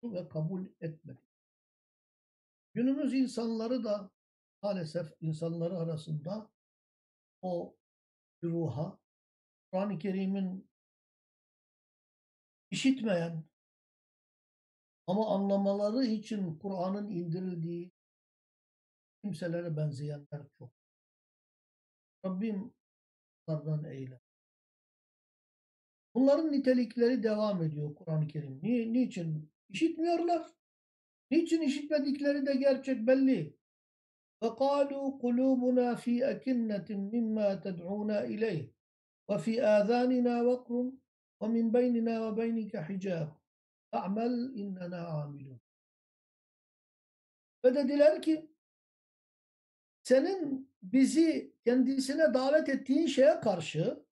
ve kabul etmedi. Günümüz insanları da maalesef insanları arasında o ruha Kur'an-ı Kerim'in işitmeyen ama anlamaları için Kur'an'ın indirildiği kimselere benzeyenler çok. Rabbim onlardan eyle. Bunların nitelikleri devam ediyor Kur'an-ı Kerim. Ni niçin? İşitmiyorlar. Niçin işitmedikleri de gerçek belli. فقالوا قلوبنا في أكنة مما تدعونا إليه وفي آذاننا وقر ومن بيننا وبينك حجاب فاعمل إننا عاملون Ve dediler ki senin bizi kendisine davet ettiğin şeye karşı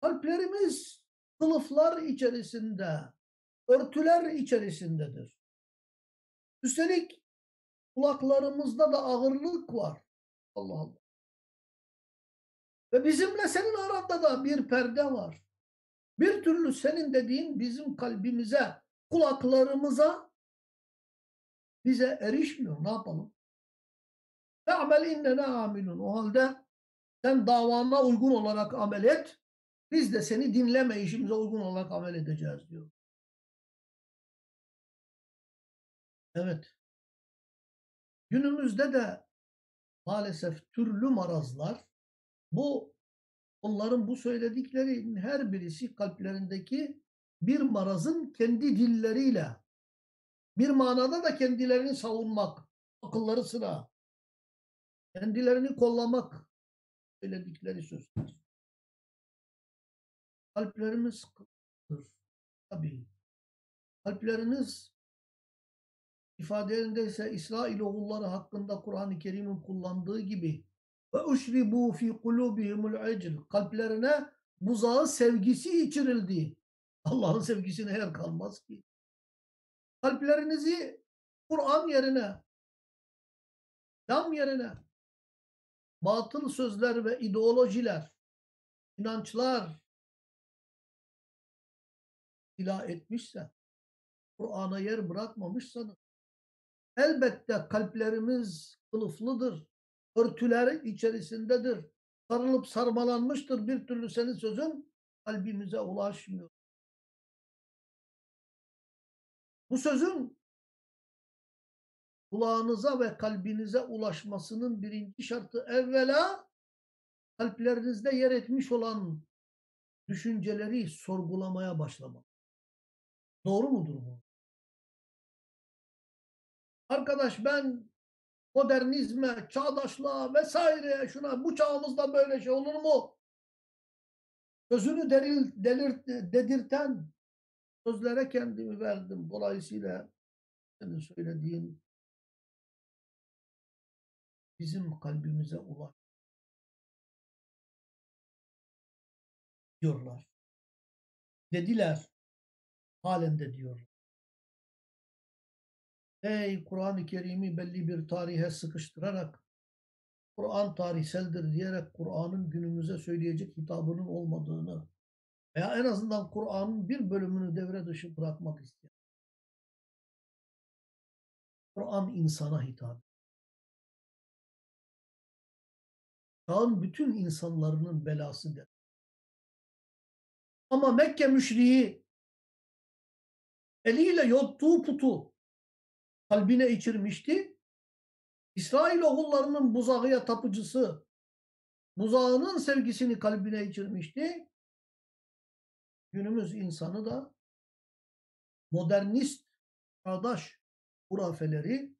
kalplerimiz kılıflar içerisinde, örtüler içerisindedir. Üstelik kulaklarımızda da ağırlık var. Allah Allah. Ve bizimle senin aranda da bir perde var. Bir türlü senin dediğin bizim kalbimize, kulaklarımıza bize erişmiyor. Ne yapalım? Fe'amel innena amilun. O halde sen davana uygun olarak amel et. Biz de seni dinleme işimize uygun olarak amel edeceğiz diyor. Evet. Günümüzde de maalesef türlü marazlar bu onların bu söylediklerinin her birisi kalplerindeki bir marazın kendi dilleriyle bir manada da kendilerini savunmak, akılları sıra, kendilerini kollamak söyledikleri sözler. Kalplerimiz kıtır. Tabii. Kalpleriniz ifadelerinde İsrailoğulları hakkında Kur'an-ı Kerim'in kullandığı gibi ve uşribu fi kulubihimul ecl kalplerine buzağı sevgisi içirildi. Allah'ın sevgisine yer kalmaz ki. Kalplerinizi Kur'an yerine İslam yerine batıl sözler ve ideolojiler inançlar ila etmişse, Kur'an'a yer bırakmamışsanız, elbette kalplerimiz kılıflıdır, örtüler içerisindedir, sarılıp sarmalanmıştır. Bir türlü senin sözün kalbimize ulaşmıyor. Bu sözün kulağınıza ve kalbinize ulaşmasının birinci şartı evvela kalplerinizde yer etmiş olan düşünceleri sorgulamaya başlamak. Doğru mudur bu? Arkadaş ben modernizme, çağdaşlığa vesaire şuna bu çağımızda böyle şey olur mu? Sözünü delil, delir, dedirten sözlere kendimi verdim. Dolayısıyla senin söylediğin bizim kalbimize ulaş diyorlar. Dediler. Halen de diyorlar. Ey Kur'an-ı Kerim'i belli bir tarihe sıkıştırarak Kur'an tarihseldir diyerek Kur'an'ın günümüze söyleyecek hitabının olmadığını veya en azından Kur'an'ın bir bölümünü devre dışı bırakmak isteyen. Kur'an insana hitap. Çağın bütün insanların belasıdır. Ama Mekke müşriği eliyle yottuğu putu kalbine içirmişti. İsrail oğullarının buzağıya tapıcısı buzağının sevgisini kalbine içirmişti. Günümüz insanı da modernist çağdaş hurafeleri,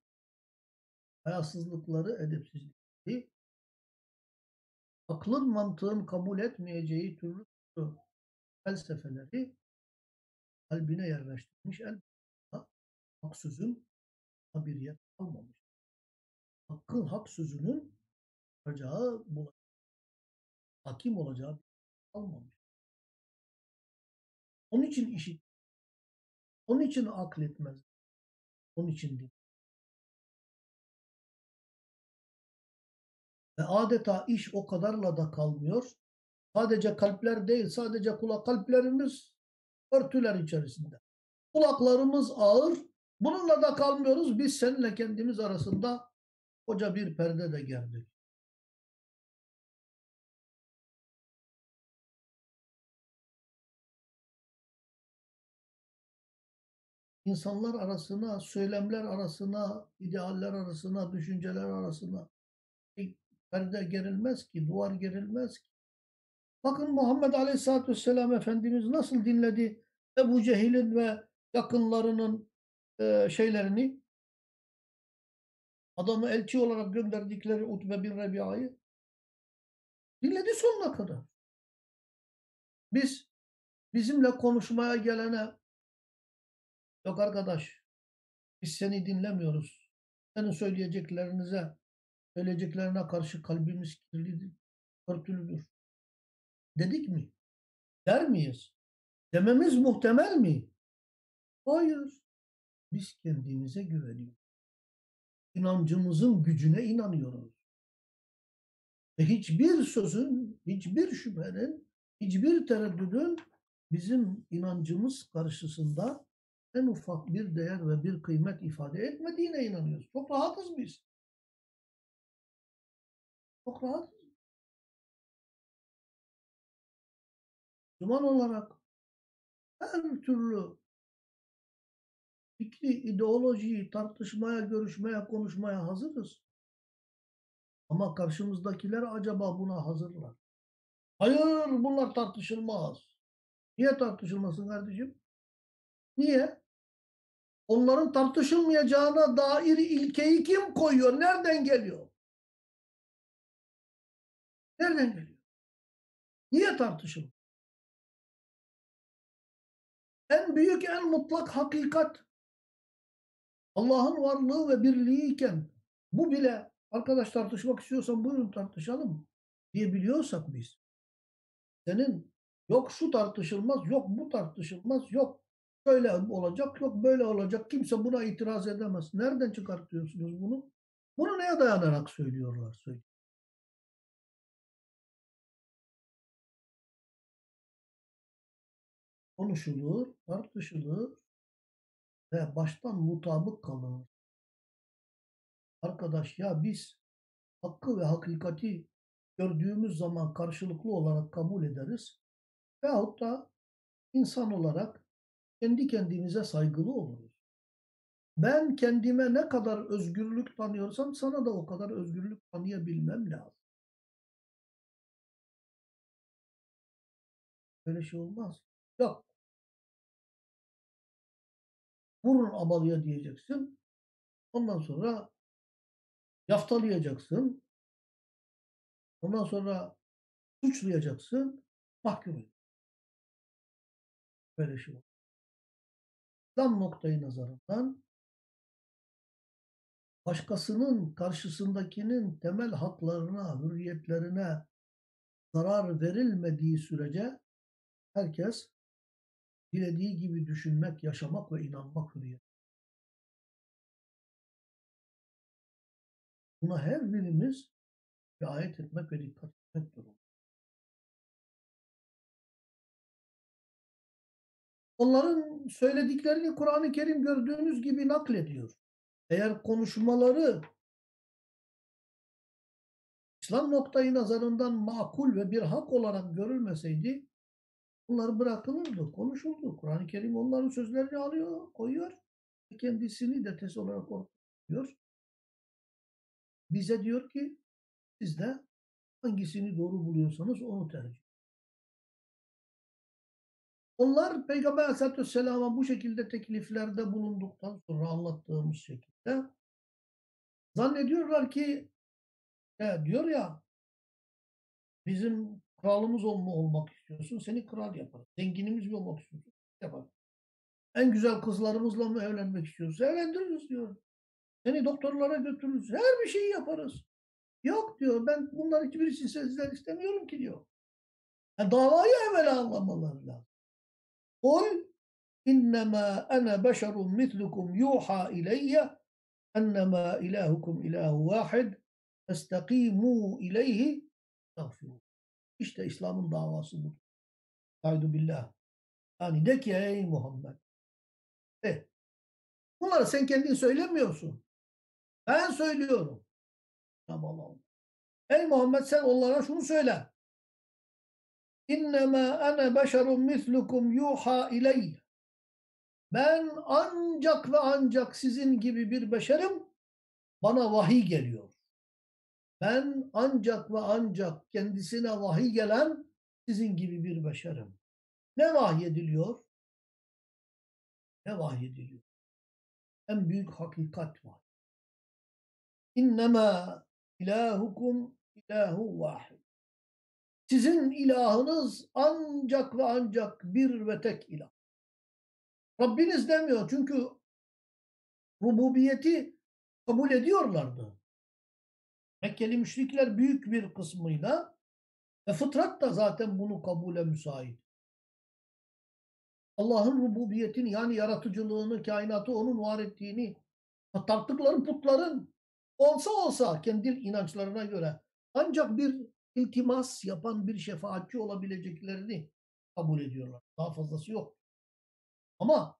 hayasızlıkları, edepsizlikleri, aklın mantığın kabul etmeyeceği türlü felsefeleri kalbine yerleştirmiş. Elbette hak sözün tabiriyet kalmamış. Hakkın hak sözünün olacağı, hakim olacağı kalmamış. Onun için işit. Onun için akletmez. Onun için değil. Ve adeta iş o kadarla da kalmıyor. Sadece kalpler değil, sadece kulak. Kalplerimiz örtüler içerisinde. Kulaklarımız ağır. Bununla da kalmıyoruz. Biz seninle kendimiz arasında koca bir perde de gerdik. insanlar arasına, söylemler arasına, idealler arasına, düşünceler arasına perde gerilmez ki, duvar gerilmez ki. Bakın Muhammed Aleyhisselatü Vesselam Efendimiz nasıl dinledi Ebu Cehil'in ve yakınlarının e, şeylerini, adamı elçi olarak gönderdikleri Utbe bin Rebia'yı dinledi sonuna kadar. Biz bizimle konuşmaya gelene Yok arkadaş, biz seni dinlemiyoruz. Senin söyleyeceklerinize, söyleyeceklerine karşı kalbimiz kirlidir, örtülüdür. Dedik mi? Der miyiz? Dememiz muhtemel mi? Hayır. Biz kendimize güveniyoruz. İnancımızın gücüne inanıyoruz. Ve hiçbir sözün, hiçbir şüphenin, hiçbir tereddüdün bizim inancımız karşısında en ufak bir değer ve bir kıymet ifade etmediğine inanıyoruz. Çok rahatız biz. Çok rahatız. Müslüman olarak her türlü fikri, ideolojiyi tartışmaya, görüşmeye, konuşmaya hazırız. Ama karşımızdakiler acaba buna hazırlar. Hayır bunlar tartışılmaz. Niye tartışılmasın kardeşim? Niye? onların tartışılmayacağına dair ilkeyi kim koyuyor? Nereden geliyor? Nereden geliyor? Niye tartışılır? En büyük, en mutlak hakikat Allah'ın varlığı ve birliği iken bu bile arkadaş tartışmak istiyorsan buyurun tartışalım diyebiliyorsak biz senin yok şu tartışılmaz, yok bu tartışılmaz, yok Böyle olacak, yok böyle olacak. Kimse buna itiraz edemez. Nereden çıkartıyorsunuz bunu? Bunu neye dayanarak söylüyorlar? Söylüyor. Konuşulur, tartışılır ve baştan mutabık kalınır. Arkadaş ya biz hakkı ve hakikati gördüğümüz zaman karşılıklı olarak kabul ederiz. Veyahut da insan olarak kendi kendimize saygılı oluruz. Ben kendime ne kadar özgürlük tanıyorsam sana da o kadar özgürlük tanıyabilmem lazım. Böyle şey olmaz. Yok. Vurun abalıya diyeceksin. Ondan sonra yaftalayacaksın. Ondan sonra suçlayacaksın. Mahkum edeceksin. Böyle şey olur. İslam noktayı nazarından başkasının karşısındakinin temel haklarına, hürriyetlerine zarar verilmediği sürece herkes dilediği gibi düşünmek, yaşamak ve inanmak hürriyet. Buna her birimiz riayet etmek ve dikkat etmek durumunda. Onların söylediklerini Kur'an-ı Kerim gördüğünüz gibi naklediyor. Eğer konuşmaları İslam noktayı nazarından makul ve bir hak olarak görülmeseydi bunlar bırakılırdı, konuşuldu. Kur'an-ı Kerim onların sözlerini alıyor, koyuyor. Kendisini de tez olarak ortaya Bize diyor ki siz de hangisini doğru buluyorsanız onu tercih onlar Peygamber Aleyhisselatü Vesselam'a bu şekilde tekliflerde bulunduktan sonra anlattığımız şekilde zannediyorlar ki e, diyor ya bizim Kralımız olma, olmak istiyorsun. Seni kral yapar. Zenginimiz mi olmak istiyorsun? Yapar. En güzel kızlarımızla mı evlenmek istiyorsun? Evlendiririz diyor. Seni doktorlara götürürüz. Her bir şeyi yaparız. Yok diyor ben bunlar hiçbirisi sizden istemiyorum ki diyor. Yani davayı evvela anlamaları lazım. Kul innema ana beşerun mitlukum yuha ileyye ennema ilahukum ilahu vahid estakimu ileyhi tağfirun. İşte İslam'ın davası bu. Haydu billah. Yani de ki ey Muhammed. E, bunları sen kendin söylemiyorsun. Ben söylüyorum. Tamam. Ey Muhammed sen onlara şunu söyle. İnnemâ ene beşerun mislukum yuha ileyye. Ben ancak ve ancak sizin gibi bir beşerim. Bana vahiy geliyor. Ben ancak ve ancak kendisine vahiy gelen sizin gibi bir beşerim. Ne vahyediliyor? Ne vahyediliyor? En büyük hakikat var. İnnemâ ilahukum ilahu vahid. Sizin ilahınız ancak ve ancak bir ve tek ilah. Rabbiniz demiyor çünkü rububiyeti kabul ediyorlardı. Mekkeli müşrikler büyük bir kısmıyla ve fıtrat da zaten bunu kabule müsait. Allah'ın rububiyetini yani yaratıcılığını, kainatı onun var ettiğini tarttıkları putların olsa olsa kendi inançlarına göre ancak bir iltimas yapan bir şefaatçi olabileceklerini kabul ediyorlar. Daha fazlası yok. Ama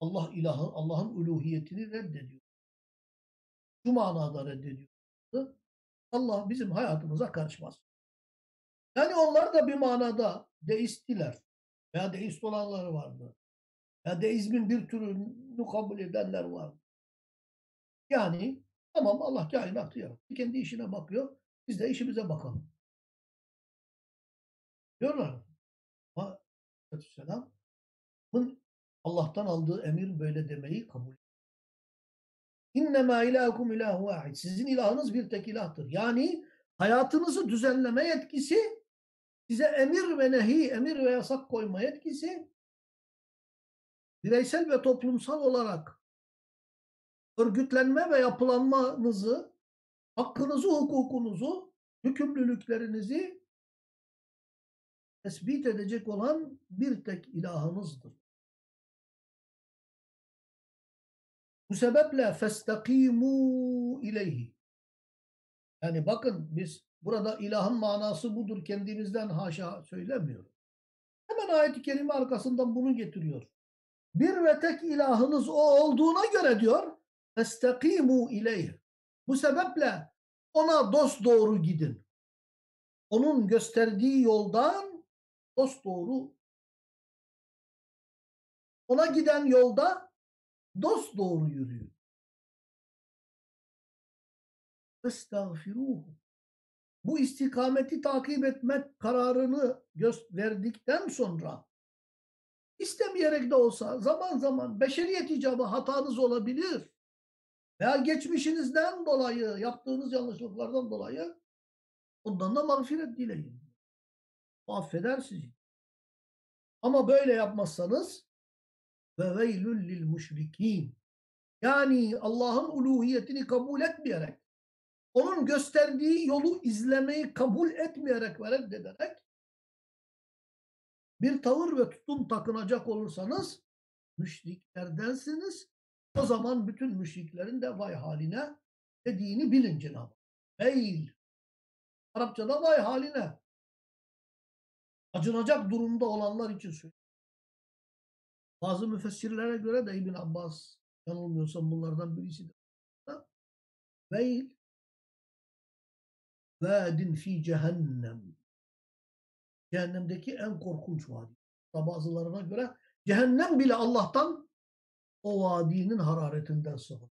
Allah ilahı, Allah'ın uluhiyetini reddediyor. Şu manada reddediyor. Allah bizim hayatımıza karışmaz. Yani onlar da bir manada deistiler. Veya deist olanları vardı. Ya deizmin bir türünü kabul edenler vardı. Yani tamam Allah kainatı yarattı. Kendi işine bakıyor. Biz de işimize bakalım. Diyorlar. Aleyhisselam'ın Allah'tan aldığı emir böyle demeyi kabul İnnemâ ilahukum ilahu vahid. Sizin ilahınız bir tek ilahtır. Yani hayatınızı düzenleme yetkisi, size emir ve nehi, emir ve yasak koyma yetkisi, bireysel ve toplumsal olarak örgütlenme ve yapılanmanızı, hakkınızı, hukukunuzu, yükümlülüklerinizi tespit edecek olan bir tek ilahınızdır. Bu sebeple festakimu ileyhi. Yani bakın biz burada ilahın manası budur kendimizden haşa söylemiyoruz. Hemen ayet-i kerime arkasından bunu getiriyor. Bir ve tek ilahınız o olduğuna göre diyor Estakimu ileyh. Bu sebeple ona dost doğru gidin. Onun gösterdiği yoldan dost doğru ona giden yolda dost doğru yürüyün. Estağfiruhu. Bu istikameti takip etmek kararını verdikten sonra istemeyerek de olsa zaman zaman beşeriyet icabı hatanız olabilir. Veya geçmişinizden dolayı, yaptığınız yanlışlıklardan dolayı ondan da mağfiret dileyin. Affeder sizi. Ama böyle yapmazsanız ve veylül lil müşrikin. Yani Allah'ın uluhiyetini kabul etmeyerek, onun gösterdiği yolu izlemeyi kabul etmeyerek ve reddederek bir tavır ve tutum takınacak olursanız müşriklerdensiniz. O zaman bütün müşriklerin de vay haline dediğini bilin Cenab-ı Veyl. Arapçada vay haline. Acınacak durumda olanlar için söylüyor. Bazı müfessirlere göre de İbn Abbas yanılmıyorsam bunlardan birisi de. Veyl Vadin fi cehennem. Cehennemdeki en korkunç vadi. Bazılarına göre cehennem bile Allah'tan o vadinin hararetinden sığınır.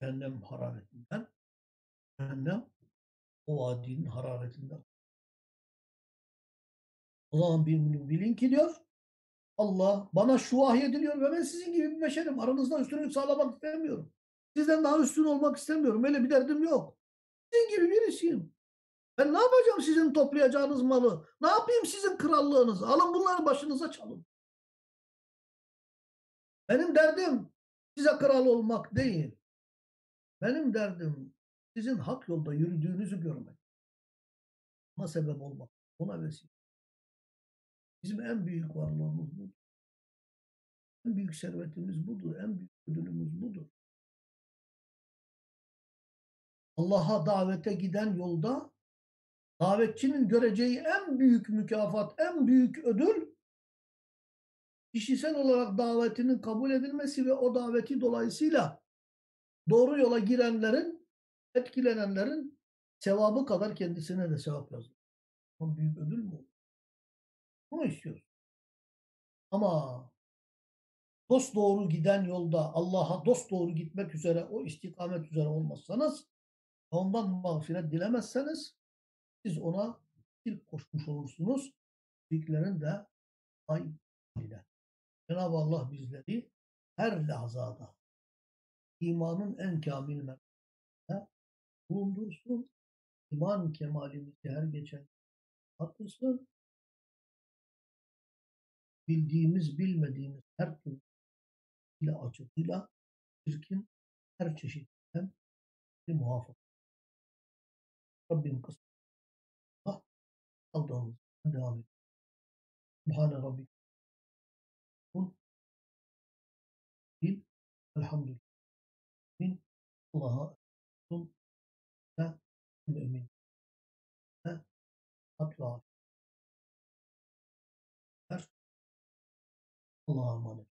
Cehennem hararetinden, cehennem o vadinin hararetinden. O zaman bilin ki diyor, Allah bana şu vahyediliyor ve ben sizin gibi bir beşerim. Aranızda üstünlük sağlamak istemiyorum. Sizden daha üstün olmak istemiyorum. Öyle bir derdim yok. Sizin gibi birisiyim. Ben ne yapacağım sizin toplayacağınız malı? Ne yapayım sizin krallığınızı? Alın bunları başınıza çalın. Benim derdim size kral olmak değil. Benim derdim sizin hak yolda yürüdüğünüzü görmek. Ona sebep olmak. Ona vesile. Bizim en büyük varlığımız budur. En büyük servetimiz budur. En büyük ödülümüz budur. Allah'a davete giden yolda davetçinin göreceği en büyük mükafat, en büyük ödül kişisel olarak davetinin kabul edilmesi ve o daveti dolayısıyla doğru yola girenlerin, etkilenenlerin sevabı kadar kendisine de sevap yazılır. Ama büyük ödül mü? Bunu istiyoruz. Ama dost doğru giden yolda Allah'a dost doğru gitmek üzere o istikamet üzere olmazsanız ondan mağfiret dilemezseniz siz ona ilk koşmuş olursunuz. Fikirlerin de ay gider. Cenab-ı Allah bizleri her lahzada imanın en kamil mertebesinde bulundursun. İman kemalimizi her geçen artırsın. Bildiğimiz, bilmediğimiz her türlü ile açıkıyla çirkin her çeşitten muhafaza. Rabbim kısmı aldığımız devam edelim. Subhane Rabbik Bin elhamdülillah. Bin Allah'a ve mümin ve atla Allah'a emanet.